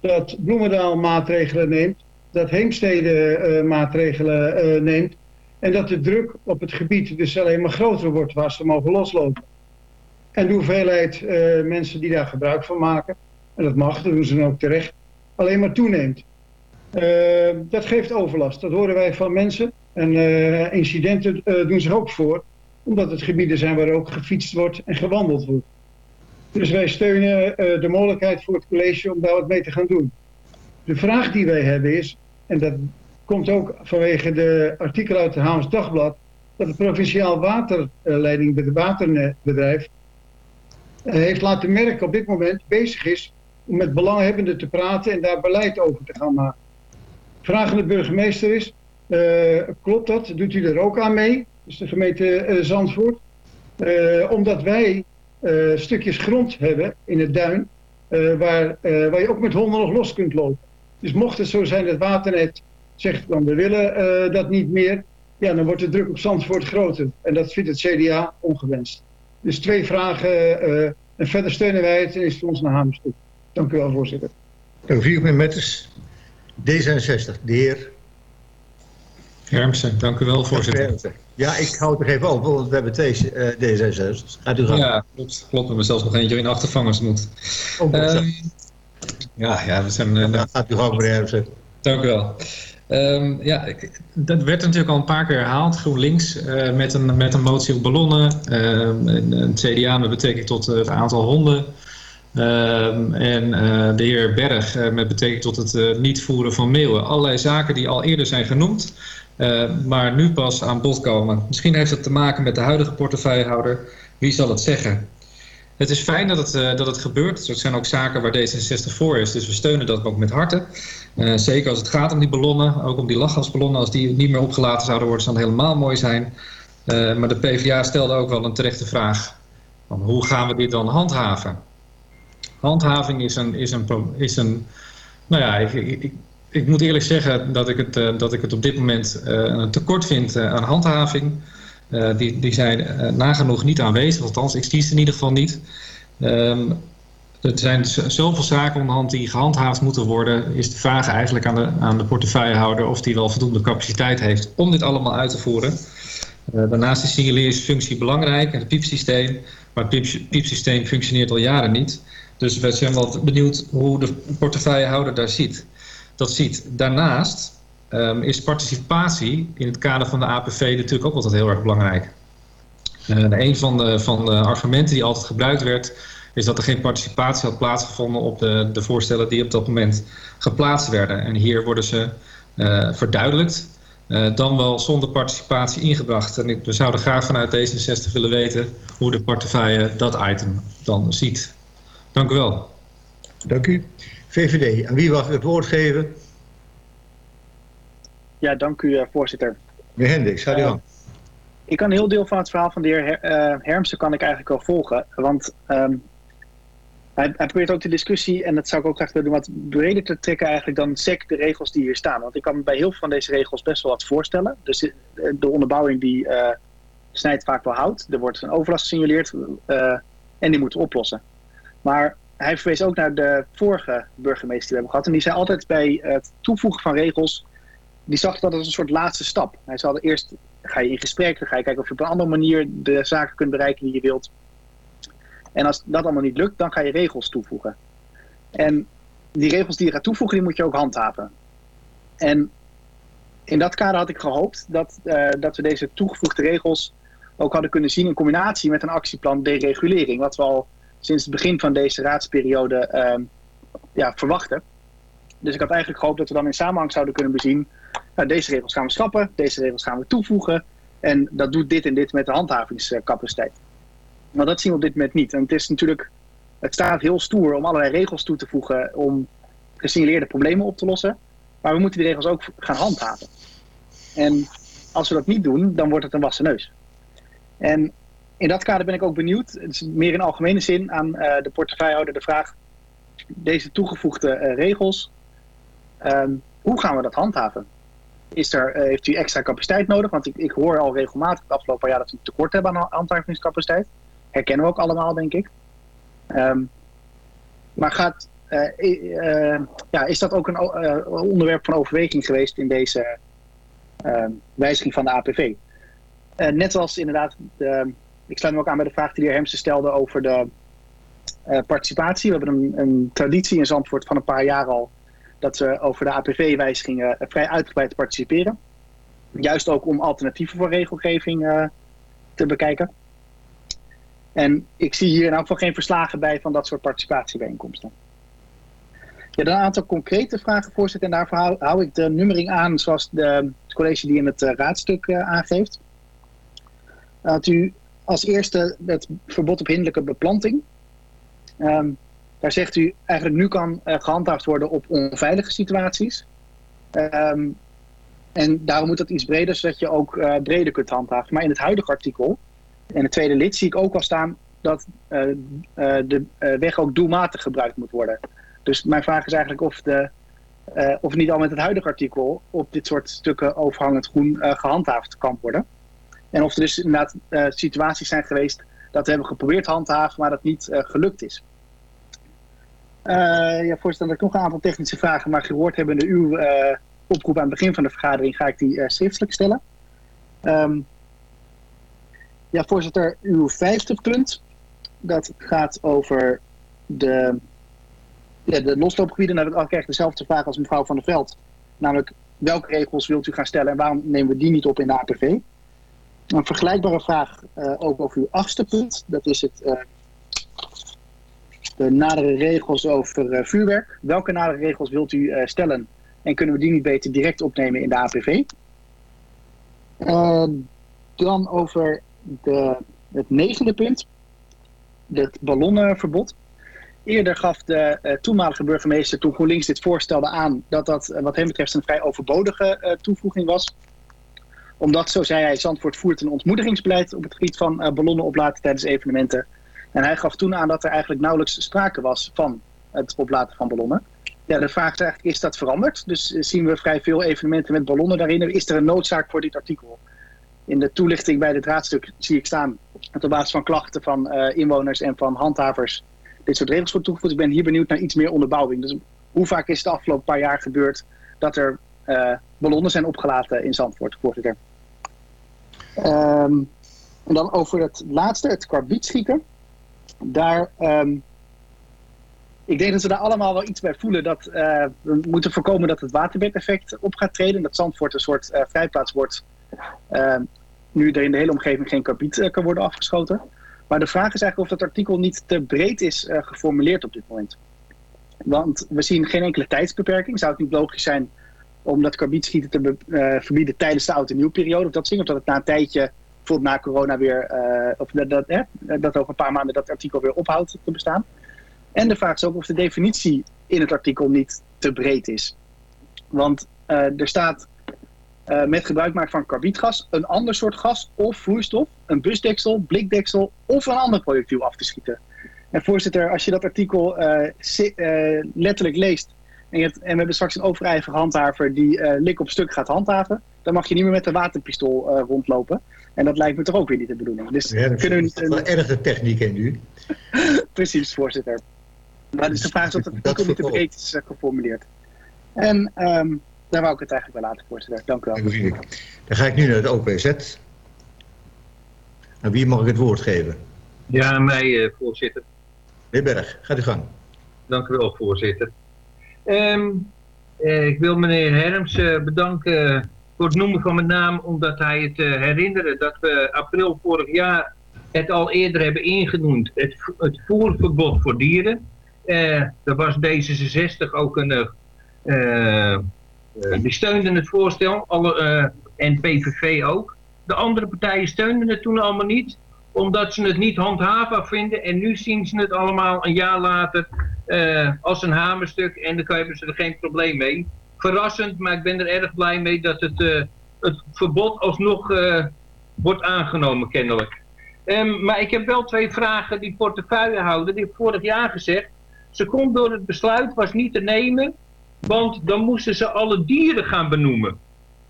dat Bloemendaal maatregelen neemt, dat Heemstede maatregelen neemt. En dat de druk op het gebied dus alleen maar groter wordt waar ze mogen loslopen. En de hoeveelheid eh, mensen die daar gebruik van maken, en dat mag, dat doen ze dan ook terecht, alleen maar toeneemt. Uh, dat geeft overlast, dat horen wij van mensen. En uh, incidenten doen zich ook voor, omdat het gebieden zijn waar ook gefietst wordt en gewandeld wordt. Dus wij steunen de mogelijkheid voor het college om daar wat mee te gaan doen. De vraag die wij hebben is, en dat komt ook vanwege de artikelen uit het Haams Dagblad, dat het provinciaal waterleiding, waterbedrijf, heeft laten merken op dit moment bezig is om met belanghebbenden te praten en daar beleid over te gaan maken. Vraag aan de burgemeester is, uh, klopt dat? Doet u er ook aan mee? Dus de gemeente uh, Zandvoort. Uh, omdat wij stukjes grond hebben in het duin waar, waar je ook met honden nog los kunt lopen. Dus mocht het zo zijn dat Waternet zegt dan we willen dat niet meer, ja, dan wordt de druk op Zandvoort groter. En dat vindt het CDA ongewenst. Dus twee vragen en verder steunen wij het en is het ons naar Hamerstuk. Dank u wel, voorzitter. Dank u, meneer Metters. D66, de heer... Hermsen, dank u wel, voorzitter. Ja, ik hou het er even op, want we hebben deze uh, D66. Gaat u gaan. Ja, klopt. klopt. We hebben zelfs nog eentje in achtervangersmoed. Oh, um, ja, ja, we zijn... Uh, ja, gaat u gang, meneer Hermsen. Dank u wel. Um, ja, dat werd natuurlijk al een paar keer herhaald. GroenLinks uh, met, een, met een motie op ballonnen. Uh, een CDA met betrekking tot het aantal honden. Uh, en uh, de heer Berg uh, met betrekking tot het niet voeren van meeuwen. Allerlei zaken die al eerder zijn genoemd, maar nu pas aan bod komen. Misschien heeft het te maken met de huidige portefeuillehouder. Wie zal het zeggen? Het is fijn dat het, dat het gebeurt. Er zijn ook zaken waar D66 voor is, dus we steunen dat ook met harte. zeker als het gaat om die ballonnen, ook om die lachgasballonnen. Als die niet meer opgelaten zouden worden, zou het helemaal mooi zijn. maar de PvdA stelde ook wel een terechte vraag. Van hoe gaan we dit dan handhaven? Handhaving is een, is een, is een nou ja, ik, ik, ik moet eerlijk zeggen dat ik het, uh, dat ik het op dit moment uh, een tekort vind uh, aan handhaving. die, die zijn nagenoeg niet aanwezig, althans ik zie ze in ieder geval niet. Um, er zijn zoveel zaken onderhand die gehandhaafd moeten worden. Is de vraag eigenlijk aan de, aan de portefeuillehouder of die wel voldoende capaciteit heeft om dit allemaal uit te voeren. daarnaast is signaleringsfunctie belangrijk en het piepsysteem. Maar het piepsysteem functioneert al jaren niet. Dus we zijn wel benieuwd hoe de portefeuillehouder daar ziet. dat ziet. Daarnaast um, is participatie in het kader van de APV natuurlijk ook altijd heel erg belangrijk. Uh, een van de, van argumenten die altijd gebruikt werd, is dat er geen participatie had plaatsgevonden op de, de voorstellen die op dat moment geplaatst werden. En hier worden ze uh, verduidelijkt, uh, dan wel zonder participatie ingebracht. En we zouden graag vanuit D66 willen weten hoe de portefeuille dat item dan ziet. Dank u wel. Dank u. VVD, aan wie mag ik het woord geven? Ja, dank u, voorzitter. Meneer Hendricks, ga u aan. Ik kan een heel deel van het verhaal van de heer Her Hermsen kan ik eigenlijk wel volgen. Want um, hij, hij, probeert ook de discussie, en dat zou ik ook graag willen doen, wat breder te trekken eigenlijk dan sec de regels die hier staan. Want ik kan bij heel veel van deze regels best wel wat voorstellen. Dus de onderbouwing die uh, snijdt vaak wel hout. Er wordt een overlast gesignaleerd uh, en die moeten oplossen. Maar hij verwees ook naar de vorige burgemeester die we hebben gehad. En die zei altijd bij het toevoegen van regels, die zag dat als een soort laatste stap. Hij zei eerst ga je in gesprek, dan ga je kijken of je op een andere manier de zaken kunt bereiken die je wilt. En als dat allemaal niet lukt, dan ga je regels toevoegen. En die regels die je gaat toevoegen, die moet je ook handhaven. En in dat kader had ik gehoopt dat, uh, dat we deze toegevoegde regels ook hadden kunnen zien in combinatie met een actieplan deregulering. Wat we al sinds het begin van deze raadsperiode uh, ja, verwachten. Dus ik had eigenlijk gehoopt dat we dan in samenhang zouden kunnen bezien. Nou, deze regels gaan we schrappen, deze regels gaan we toevoegen. En dat doet dit en dit met de handhavingscapaciteit. Maar dat zien we op dit moment niet. En het is natuurlijk, het staat heel stoer om allerlei regels toe te voegen om gesignaleerde problemen op te lossen. Maar we moeten die regels ook gaan handhaven. En als we dat niet doen, dan wordt het een wassen neus. En in dat kader ben ik ook benieuwd, meer in algemene zin aan uh, de portefeuillehouder de vraag, deze toegevoegde uh, regels, um, hoe gaan we dat handhaven? Is er, uh, heeft u extra capaciteit nodig? Want ik, ik hoor al regelmatig het afgelopen jaar dat we tekort hebben aan handhavingscapaciteit. Herkennen we ook allemaal, denk ik. Um, maar gaat, ja, is dat ook een onderwerp van overweging geweest in deze ehm, wijziging van de APV. Eh, net als inderdaad, de, ik sluit me ook aan bij de vraag die de heer Hemsen stelde over de eh, participatie. We hebben een, traditie in Zandvoort van een paar jaar al dat we over de APV-wijzigingen vrij uitgebreid participeren. Juist ook om alternatieven voor regelgeving eh, te bekijken. En ik zie hier in elk geval geen verslagen bij van dat soort participatiebijeenkomsten. Ja, dan een aantal concrete vragen, voorzitter. En daarvoor hou, ik de nummering aan zoals de, het college die in het raadstuk aangeeft. Dat u als eerste het verbod op hinderlijke beplanting. Um, daar zegt u eigenlijk nu kan uh, gehandhaafd worden op onveilige situaties. Um, en daarom moet dat iets breder, zodat je ook breder kunt handhaven. Maar in het huidige artikel, en het tweede lid, zie ik ook al staan dat de weg ook doelmatig gebruikt moet worden. Dus mijn vraag is eigenlijk of, de, of niet al met het huidige artikel op dit soort stukken overhangend groen gehandhaafd kan worden. En of er dus inderdaad uh, situaties zijn geweest dat we hebben geprobeerd handhaven, maar dat niet gelukt is. ja, voorzitter, ik nog een aantal technische vragen, maar gehoord hebben uw oproep aan het begin van de vergadering, ga ik die schriftelijk stellen. Um, ja, voorzitter, uw vijfde punt, dat gaat over de ja, de losloopgebieden, nou, dan krijg ik dezelfde vraag als mevrouw Van der Veld. Namelijk, welke regels wilt u gaan stellen en waarom nemen we die niet op in de APV? Een vergelijkbare vraag uh, ook over uw achtste punt. Dat is het, uh, de nadere regels over uh, vuurwerk. Welke nadere regels wilt u stellen en kunnen we die niet beter direct opnemen in de APV? dan over de, het negende punt. Het ballonnenverbod. Eerder gaf de toenmalige burgemeester, toen GroenLinks dit voorstelde, aan dat dat wat hem betreft een vrij overbodige toevoeging was. Omdat, zo zei hij, Zandvoort voert een ontmoedigingsbeleid op het gebied van ballonnen oplaten tijdens evenementen. En hij gaf toen aan dat er eigenlijk nauwelijks sprake was van het oplaten van ballonnen. Ja, de vraag is eigenlijk, is dat veranderd? Dus zien we vrij veel evenementen met ballonnen daarin. Is er een noodzaak voor dit artikel? In de toelichting bij dit raadstuk zie ik staan dat op basis van klachten van inwoners en van handhavers dit soort regels wordt toegevoegd. Ik ben hier benieuwd naar iets meer onderbouwing. Dus hoe vaak is het de afgelopen paar jaar gebeurd dat er ballonnen zijn opgelaten in Zandvoort, voorzitter? Um, en dan over het laatste, het karbietschieten. Daar, um, ik denk dat we daar allemaal wel iets bij voelen. Dat uh, we moeten voorkomen dat het waterbedeffect op gaat treden. Dat Zandvoort een soort uh, vrijplaats wordt. Uh, nu er in de hele omgeving geen karbiet kan worden afgeschoten. Maar de vraag is eigenlijk of dat artikel niet te breed is geformuleerd op dit moment. Want we zien geen enkele tijdsbeperking. Zou het niet logisch zijn om dat karbietschieten te uh, verbieden tijdens de oud en nieuwperiode? Of dat zien, of dat het na een tijdje, bijvoorbeeld na corona weer, uh, of dat, dat, eh, dat over een paar maanden dat artikel weer ophoudt te bestaan. En de vraag is ook of de definitie in het artikel niet te breed is. Want er staat met gebruik maken van karbietgas, een ander soort gas of vloeistof, een busdeksel, blikdeksel of een ander projectiel af te schieten. En voorzitter, als je dat artikel letterlijk leest en, je hebt, en we hebben straks een overijvige handhaver die lik op stuk gaat handhaven, dan mag je niet meer met een waterpistool rondlopen. En dat lijkt me toch ook weer niet de bedoeling. Dus ja, dat kunnen we niet, wel erg de techniek in nu. Precies, voorzitter. Maar dus de vraag is of het artikel niet te breed is geformuleerd. En um, daar wou ik het eigenlijk wel laten, voorzitter. Dank u wel. Dan ga ik nu naar het OPZ. En wie mag ik het woord geven? Ja, mij, uh, voorzitter. Meneer Berg, gaat u gang. Dank u wel, voorzitter. Um, uh, ik wil meneer Herms uh, bedanken voor het noemen van mijn naam, omdat hij het herinnerde dat we april vorig jaar het al eerder hebben ingenoemd, het, het voerverbod voor dieren. er was D66 ook een uh, die steunden het voorstel, alle, uh, en PVV ook. De andere partijen steunden het toen allemaal niet, omdat ze het niet handhaafbaar vinden. En nu zien ze het allemaal een jaar later uh, als een hamerstuk en dan hebben ze er geen probleem mee. Verrassend, maar ik ben er erg blij mee dat het, het verbod alsnog wordt aangenomen kennelijk. Um, maar ik heb wel twee vragen die portefeuillehouder, die heb vorig jaar gezegd. Ze kon door het besluit was niet te nemen want dan moesten ze alle dieren gaan benoemen.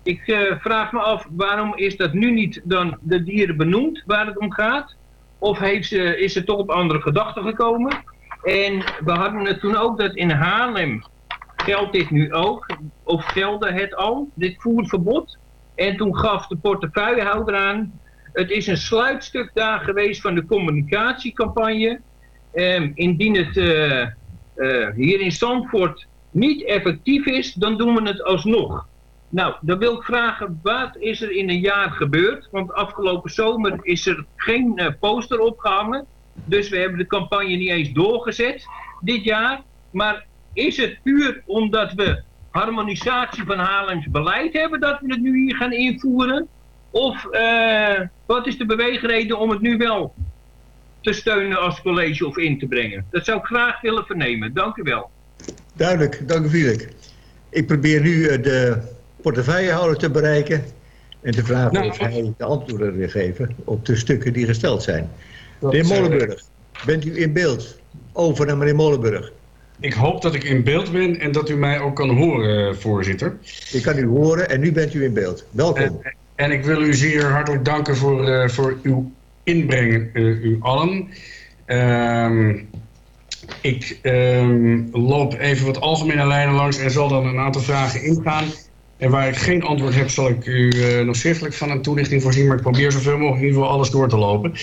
Ik uh, vraag me af, waarom is dat nu niet dan de dieren benoemd waar het om gaat? Of heeft is ze toch op andere gedachten gekomen? En we hadden het toen ook dat in Haarlem geldt dit nu ook. Of gelde het al, dit voerverbod? En toen gaf de portefeuillehouder aan, het is een sluitstuk daar geweest van de communicatiecampagne. Ehm, indien het eh, eh, hier in Zandvoort niet effectief is, dan doen we het alsnog. Nou, dan wil ik vragen, wat is er in een jaar gebeurd? Want afgelopen zomer is er geen uh, poster opgehangen. Dus we hebben de campagne niet eens doorgezet dit jaar. Maar is het puur omdat we harmonisatie van Haarlems beleid hebben dat we het nu hier gaan invoeren? Of uh, wat is de beweegreden om het nu wel te steunen als college of in te brengen? Dat zou ik graag willen vernemen. Dank u wel. Duidelijk, dank u vriendelijk. Ik probeer nu eh, de portefeuillehouder te bereiken en te vragen nou, of hij de antwoorden wil geven op de stukken die gesteld zijn. Meneer Molenburg, bent u in beeld? Over naar meneer Molenburg. Ik hoop dat ik in beeld ben en dat u mij ook kan horen, voorzitter. Ik kan u horen en nu bent u in beeld. Welkom. En, en ik wil u zeer hartelijk danken voor, uh, voor uw inbreng, uh, u allen. Um, ik um, loop even wat algemene lijnen langs en zal dan een aantal vragen ingaan. En waar ik geen antwoord heb, zal ik u uh, nog schriftelijk van een toelichting voorzien. Maar ik probeer zoveel mogelijk in ieder geval alles door te lopen.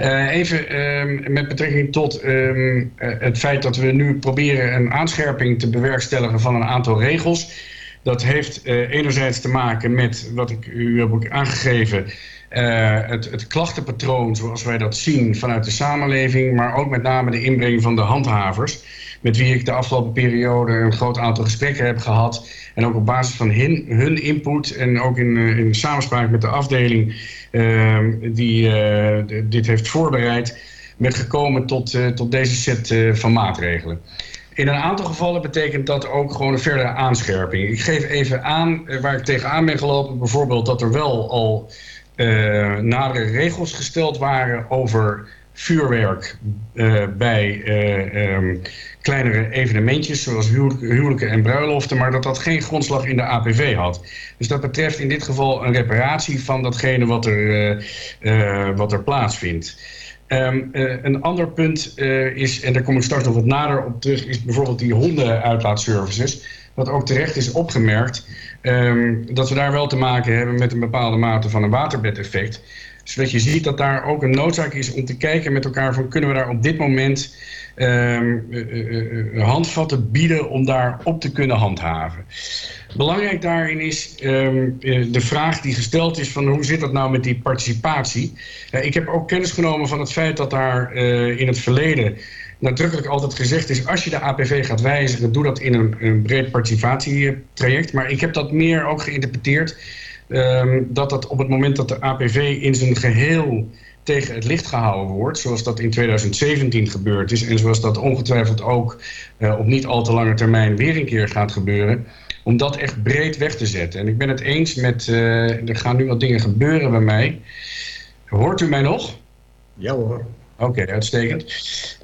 Uh, even um, met betrekking tot um, uh, het feit dat we nu proberen een aanscherping te bewerkstelligen van een aantal regels. Dat heeft enerzijds te maken met wat ik u heb ook aangegeven. Het, het klachtenpatroon zoals wij dat zien vanuit de samenleving. Maar ook met name de inbreng van de handhavers met wie ik de afgelopen periode een groot aantal gesprekken heb gehad. En ook op basis van hun, hun input en ook in, in samenspraak met de afdeling uh, die uh, dit heeft voorbereid, ben gekomen tot, uh, tot deze set van maatregelen. In een aantal gevallen betekent dat ook gewoon een verdere aanscherping. Ik geef even aan waar ik tegenaan ben gelopen. Bijvoorbeeld dat er wel al nadere regels gesteld waren over vuurwerk bij um, kleinere evenementjes zoals huwelijken en bruiloften, maar dat dat geen grondslag in de APV had. Dus dat betreft in dit geval een reparatie van datgene wat er, uh, uh, wat er plaatsvindt. Um, uh, een ander punt is, en daar kom ik straks nog wat nader op terug, is bijvoorbeeld die hondenuitlaatservices. Wat ook terecht is opgemerkt, um, dat we daar wel te maken hebben met een bepaalde mate van een waterbedeffect. Zodat je ziet dat daar ook een noodzaak is om te kijken met elkaar van kunnen we daar op dit moment um, uh, handvatten bieden om daar op te kunnen handhaven. Belangrijk daarin is um, de vraag die gesteld is van hoe zit dat nou met die participatie. Ik heb ook kennis genomen van het feit dat daar in het verleden nadrukkelijk altijd gezegd is... als je de APV gaat wijzigen, doe dat in een, een breed participatietraject. Maar ik heb dat meer ook geïnterpreteerd... Um, dat dat op het moment dat de APV in zijn geheel tegen het licht gehouden wordt, zoals dat in 2017 gebeurd is en zoals dat ongetwijfeld ook uh, op niet al te lange termijn weer een keer gaat gebeuren, om dat echt breed weg te zetten. En ik ben het eens met, uh, er gaan nu wat dingen gebeuren bij mij. Hoort u mij nog? Ja hoor. Oké, okay, uitstekend.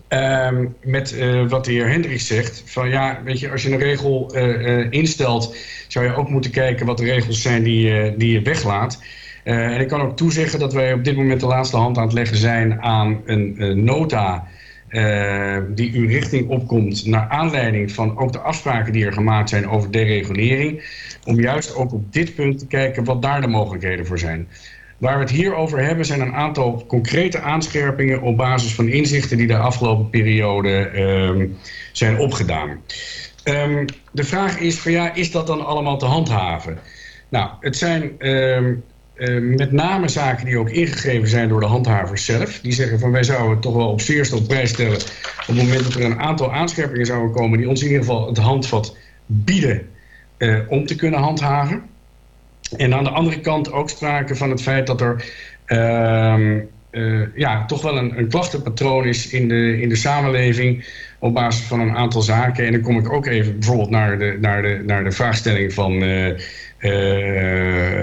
Um, met uh, wat de heer Hendricks zegt, van ja, weet je, als je een regel instelt, zou je ook moeten kijken wat de regels zijn die, die je weglaat. Uh, en ik kan ook toezeggen dat wij op dit moment de laatste hand aan het leggen zijn aan een, een nota uh, die uw richting opkomt naar aanleiding van ook de afspraken die er gemaakt zijn over deregulering. Om juist ook op dit punt te kijken wat daar de mogelijkheden voor zijn. Waar we het hier over hebben zijn een aantal concrete aanscherpingen op basis van inzichten die de afgelopen periode uh, zijn opgedaan. Um, de vraag is van ja, is dat dan allemaal te handhaven? Nou, het zijn um, uh, met name zaken die ook ingegeven zijn door de handhavers zelf. Die zeggen van wij zouden het toch wel op zeerste op prijs stellen... op het moment dat er een aantal aanscherpingen zouden komen... die ons in ieder geval het handvat bieden uh, om te kunnen handhaven. En aan de andere kant ook sprake van het feit dat er... Uh, ja, toch wel een, een klachtenpatroon is in de, in de samenleving op basis van een aantal zaken. En dan kom ik ook even bijvoorbeeld naar de, naar de, naar de vraagstelling van, uh,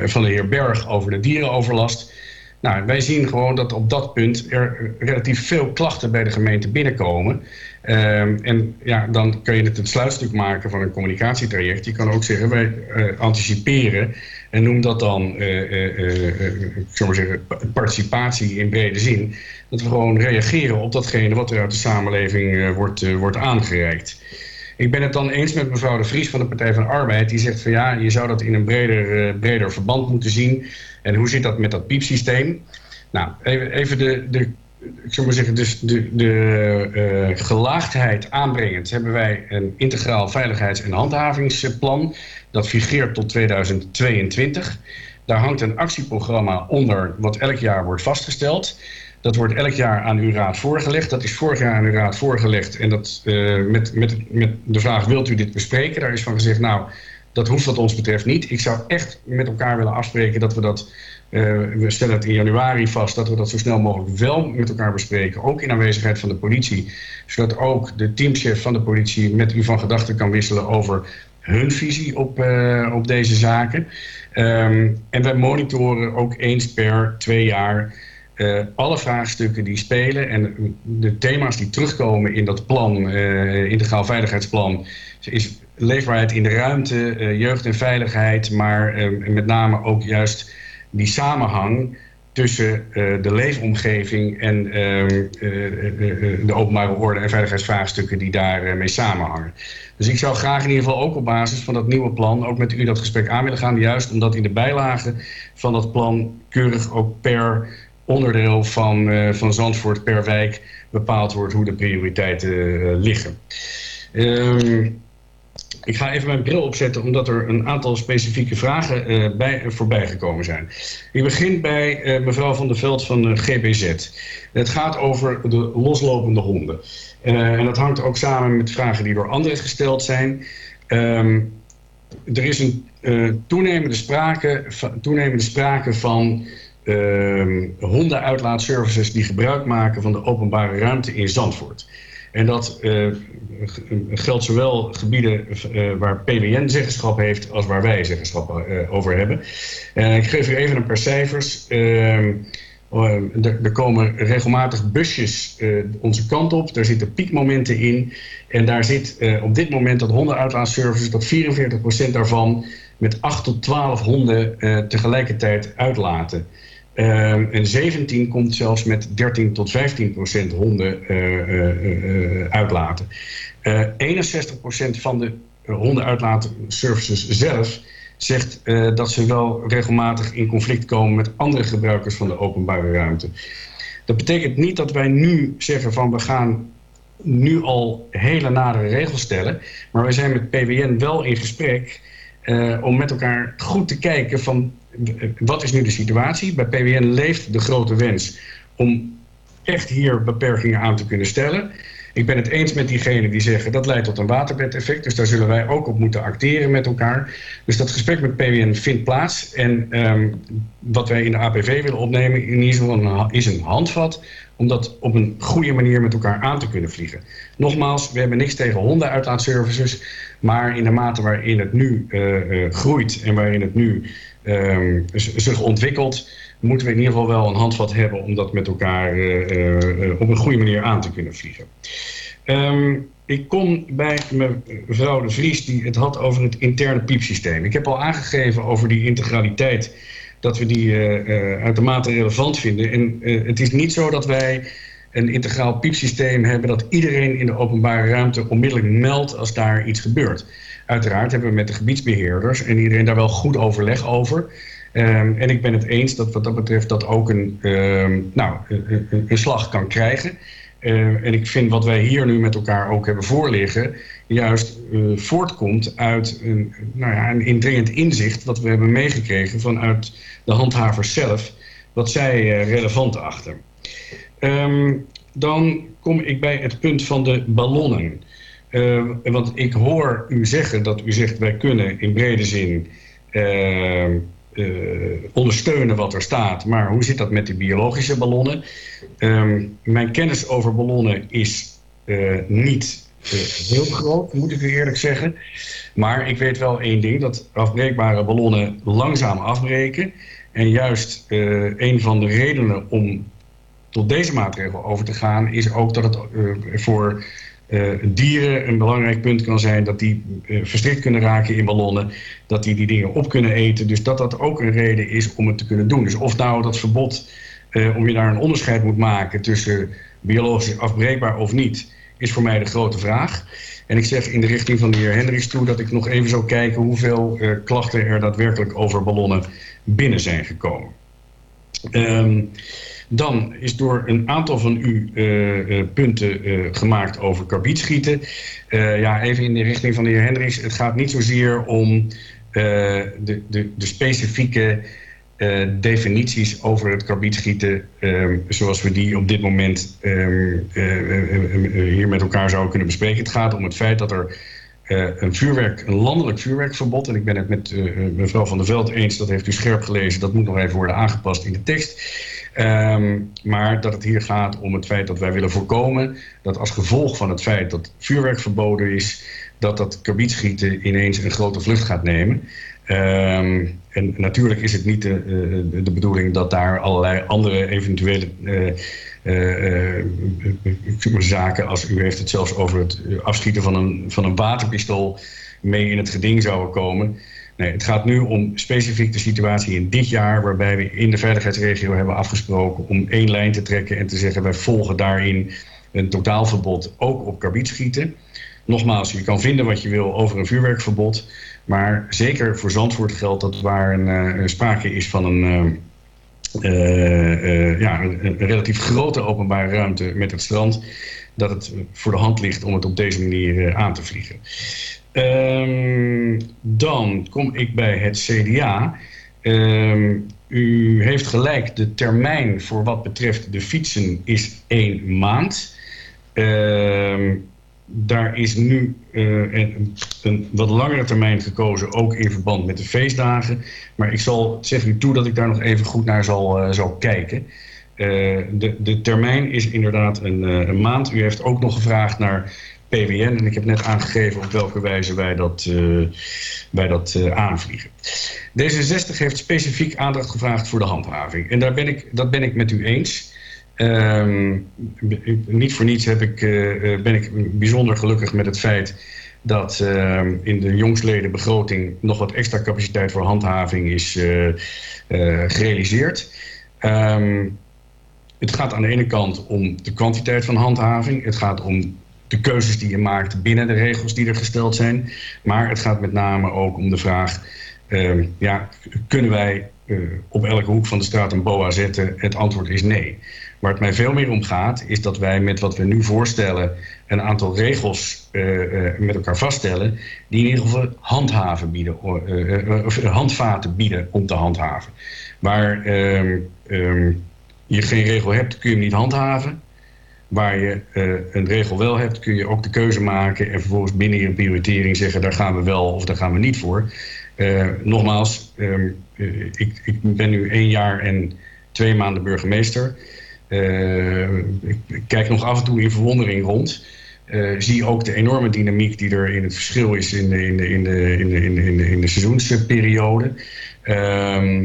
van de heer Berg over de dierenoverlast. Nou, wij zien gewoon dat op dat punt er relatief veel klachten bij de gemeente binnenkomen. Um, en ja, dan kun je het het sluitstuk maken van een communicatietraject. Je kan ook zeggen, wij uh, anticiperen en noem dat dan, uh, zeggen, participatie in brede zin. Dat we gewoon reageren op datgene wat er uit de samenleving wordt, wordt aangereikt. Ik ben het dan eens met mevrouw de Vries van de Partij van de Arbeid. Die zegt van ja, je zou dat in een breder, uh, breder verband moeten zien. En hoe zit dat met dat piepsysteem? Nou, even, even de, de, ik zou maar zeggen, dus de, de uh, gelaagdheid aanbrengend hebben wij een integraal veiligheids- en handhavingsplan. Dat figureert tot 2022. Daar hangt een actieprogramma onder wat elk jaar wordt vastgesteld. Dat wordt elk jaar aan uw raad voorgelegd. Dat is vorig jaar aan uw raad voorgelegd. En dat uh, met, met, met de vraag, wilt u dit bespreken? Daar is van gezegd, nou, dat hoeft wat ons betreft niet. Ik zou echt met elkaar willen afspreken dat we dat... Uh, we stellen het in januari vast dat we dat zo snel mogelijk wel met elkaar bespreken. Ook in aanwezigheid van de politie. Zodat ook de teamchef van de politie met u van gedachten kan wisselen over hun visie op, uh, op deze zaken. Um, en wij monitoren ook eens per twee jaar uh, alle vraagstukken die spelen en de thema's die terugkomen in dat plan, uh, integraal veiligheidsplan, is leefbaarheid in de ruimte, uh, jeugd en veiligheid, maar met name ook juist die samenhang tussen de leefomgeving en de openbare orde en veiligheidsvraagstukken die daarmee mee samenhangen. Dus ik zou graag in ieder geval ook op basis van dat nieuwe plan ook met u dat gesprek aan willen gaan, juist omdat in de bijlagen van dat plan keurig ook per onderdeel van, uh, van Zandvoort per wijk bepaald wordt hoe de prioriteiten uh, liggen. Um, ik ga even mijn bril opzetten omdat er een aantal specifieke vragen uh, bij, voorbij gekomen zijn. Ik begin bij mevrouw van der Veld van de GBZ. Het gaat over de loslopende honden. en dat hangt ook samen met vragen die door anderen gesteld zijn. Um, er is een toenemende, sprake, toenemende sprake van hondenuitlaatservices die gebruik maken van de openbare ruimte in Zandvoort. En dat uh, geldt zowel gebieden uh, waar PWN zeggenschap heeft als waar wij zeggenschap uh, over hebben. ik geef u even een paar cijfers. Ehm, er, komen regelmatig busjes onze kant op. Daar zitten piekmomenten in. En daar zit op dit moment dat hondenuitlaatservices, dat 44% daarvan met 8 tot 12 honden tegelijkertijd uitlaten. Uh, en 17 komt zelfs met 13 tot 15 procent honden uh, uh, uitlaten. 61 procent van de hondenuitlaatservices zelf zegt dat ze wel regelmatig in conflict komen met andere gebruikers van de openbare ruimte. Dat betekent niet dat wij nu zeggen van we gaan nu al hele nadere regels stellen. Maar we zijn met PWN wel in gesprek om met elkaar goed te kijken van wat is nu de situatie? Bij PWN leeft de grote wens om echt hier beperkingen aan te kunnen stellen. Ik ben het eens met diegenen die zeggen dat leidt tot een waterbedeffect. Dus daar zullen wij ook op moeten acteren met elkaar. Dus dat gesprek met PWN vindt plaats. En um, wat wij in de APV willen opnemen in ieder geval is een handvat om dat op een goede manier met elkaar aan te kunnen vliegen. Nogmaals, we hebben niks tegen hondenuitlaatservices. Maar in de mate waarin het nu uh, uh, groeit en waarin het nu um, zich ontwikkelt, moeten we in ieder geval wel een handvat hebben om dat met elkaar uh, uh, op een goede manier aan te kunnen vliegen. Um, ik kom bij mevrouw de Vries die het had over het interne piepsysteem. Ik heb al aangegeven over die integraliteit dat we die uh, uitermate relevant vinden. En het is niet zo dat wij een integraal piepsysteem hebben dat iedereen in de openbare ruimte onmiddellijk meldt als daar iets gebeurt. Uiteraard hebben we met de gebiedsbeheerders en iedereen daar wel goed overleg over. Um, en ik ben het eens dat wat dat betreft dat ook een, um, nou, een, slag kan krijgen. Uh, en ik vind wat wij hier nu met elkaar ook hebben voorliggen... juist uh, voortkomt uit een, nou ja, een indringend inzicht... wat we hebben meegekregen vanuit de handhavers zelf... wat zij uh, relevant achten. Dan kom ik bij het punt van de ballonnen... Uh, want ik hoor u zeggen dat u zegt wij kunnen in brede zin uh, uh, ondersteunen wat er staat. Maar hoe zit dat met de biologische ballonnen? Um, mijn kennis over ballonnen is niet heel groot, moet ik u eerlijk zeggen. Maar ik weet wel één ding, dat afbreekbare ballonnen langzaam afbreken. En juist een van de redenen om tot deze maatregel over te gaan... is ook dat het voor dieren een belangrijk punt kan zijn dat die uh, verstrikt kunnen raken in ballonnen, dat die die dingen op kunnen eten. Dus dat dat ook een reden is om het te kunnen doen. Dus of nou dat verbod, uh, om je daar een onderscheid moet maken tussen biologisch afbreekbaar of niet, is voor mij de grote vraag. En ik zeg in de richting van de heer Hendricks toe dat ik nog even zou kijken hoeveel klachten er daadwerkelijk over ballonnen binnen zijn gekomen. Um, dan is door een aantal van u uh, uh, punten gemaakt over karbietschieten. ja, even in de richting van de heer Hendricks. Het gaat niet zozeer om de, de, de specifieke definities over het karbietschieten, um, zoals we die op dit moment uh, hier met elkaar zouden kunnen bespreken. Het gaat om het feit dat er een vuurwerk, een landelijk vuurwerkverbod, en ik ben het met mevrouw Van der Veld eens, dat heeft u scherp gelezen, dat moet nog even worden aangepast in de tekst. Um, maar dat het hier gaat om het feit dat wij willen voorkomen dat als gevolg van het feit dat vuurwerk verboden is, dat dat karbietschieten ineens een grote vlucht gaat nemen. Um, en natuurlijk is het niet de, de, de, bedoeling dat daar allerlei andere eventuele uh, uh, zaken, als u heeft het zelfs over het afschieten van een, van een waterpistool, mee in het geding zouden komen. Nee, het gaat nu om specifiek de situatie in dit jaar, waarbij we in de veiligheidsregio hebben afgesproken om één lijn te trekken en te zeggen wij volgen daarin een totaalverbod ook op karbietschieten. Nogmaals, je kan vinden wat je wil over een vuurwerkverbod. Maar zeker voor Zandvoort geldt dat waar een, uh, sprake is van een, uh, uh, ja, een, relatief grote openbare ruimte met het strand, dat het voor de hand ligt om het op deze manier aan te vliegen. Um, dan kom ik bij het CDA. Um, u heeft gelijk, de termijn voor wat betreft de fietsen is één maand. Um, daar is nu uh, een, een, wat langere termijn gekozen, ook in verband met de feestdagen. Maar ik zal zeg u toe dat ik daar nog even goed naar zal, zal kijken. Uh, de, de termijn is inderdaad een, een, maand. U heeft ook nog gevraagd naar PWN en ik heb net aangegeven op welke wijze wij dat, wij dat aanvliegen. D66 heeft specifiek aandacht gevraagd voor de handhaving. En daar ben ik, dat ben ik met u eens. Um, niet voor niets heb ik, uh, ben ik bijzonder gelukkig met het feit dat uh, in de jongsleden begroting nog wat extra capaciteit voor handhaving is gerealiseerd. Um, het gaat aan de ene kant om de kwantiteit van handhaving. Het gaat om de keuzes die je maakt binnen de regels die er gesteld zijn. Maar het gaat met name ook om de vraag... Um, ja, kunnen wij op elke hoek van de straat een boa zetten? Het antwoord is nee. Waar het mij veel meer om gaat, is dat wij met wat we nu voorstellen een aantal regels uh, uh, met elkaar vaststellen, die in ieder geval handhaven bieden, of handvaten bieden om te handhaven. Waar ehm, um, je geen regel hebt, kun je hem niet handhaven. Waar je een regel wel hebt, kun je ook de keuze maken en vervolgens binnen je prioritering zeggen, daar gaan we wel of daar gaan we niet voor. nogmaals, um, ik, ik ben nu één jaar en twee maanden burgemeester. Uh, ik kijk nog af en toe in verwondering rond. Zie ook de enorme dynamiek die er in het verschil is in de, in de, in de, in de, in de, seizoensperiode. Uh,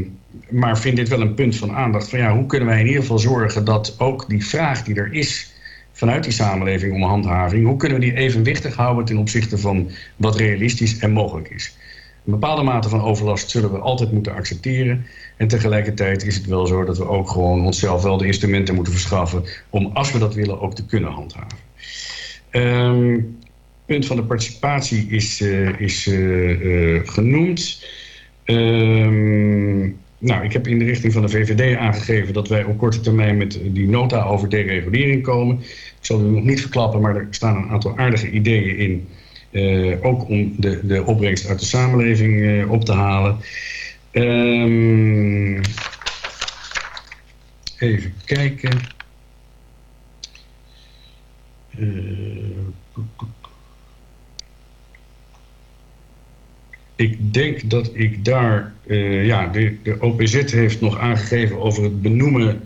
maar vind dit wel een punt van aandacht. Van ja, hoe kunnen wij in ieder geval zorgen dat ook die vraag die er is vanuit die samenleving om handhaving, hoe kunnen we die evenwichtig houden ten opzichte van wat realistisch en mogelijk is? Een bepaalde mate van overlast zullen we altijd moeten accepteren. En tegelijkertijd is het wel zo dat we ook gewoon onszelf wel de instrumenten moeten verschaffen om, als we dat willen, ook te kunnen handhaven. Um, punt van de participatie is, uh, is uh, uh, genoemd. Um, nou, ik heb in de richting van de VVD aangegeven dat wij op korte termijn met die nota over deregulering komen. Ik zal u nog niet verklappen, maar er staan een aantal aardige ideeën in. Uh, ook om de, de opbrengst uit de samenleving uh, op te halen. Um, even kijken. Uh, ik denk dat ik daar, uh, ja, de, de OPZ heeft nog aangegeven over het benoemen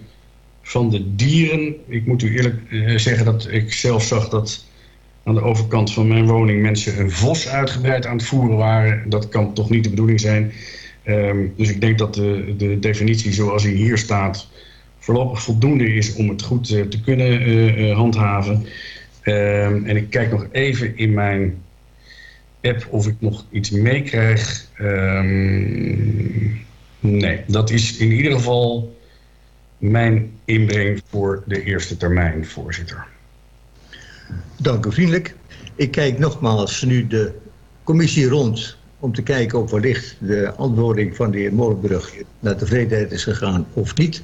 van de dieren. Ik moet u eerlijk uh, zeggen dat ik zelf zag dat aan de overkant van mijn woning mensen een vos uitgebreid aan het voeren waren. Dat kan toch niet de bedoeling zijn. Um, dus ik denk dat de, de definitie zoals die hier staat voorlopig voldoende is om het goed uh, te kunnen handhaven. Um, en ik kijk nog even in mijn app of ik nog iets meekrijg. Um, nee, dat is in ieder geval mijn inbreng voor de eerste termijn, voorzitter. Dank u vriendelijk. Ik kijk nogmaals nu de commissie rond om te kijken of wellicht de antwoording van de heer Molenbrug naar tevredenheid is gegaan of niet.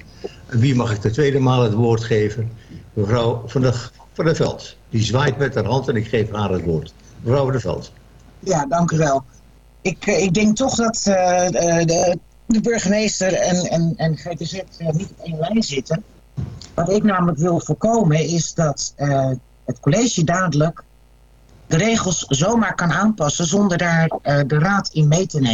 Wie mag ik de tweede maal het woord geven? Mevrouw van der, van der Veld. Die zwaait met haar hand en ik geef haar het woord. Mevrouw van der Veld. Ja, dank u wel. Ik, eh, ik denk toch dat eh, de, de burgemeester en, en, en GTZ eh, niet op één lijn zitten. Wat ik namelijk wil voorkomen is dat eh, het college dadelijk de regels zomaar kan aanpassen zonder daar eh, de raad in mee te nemen.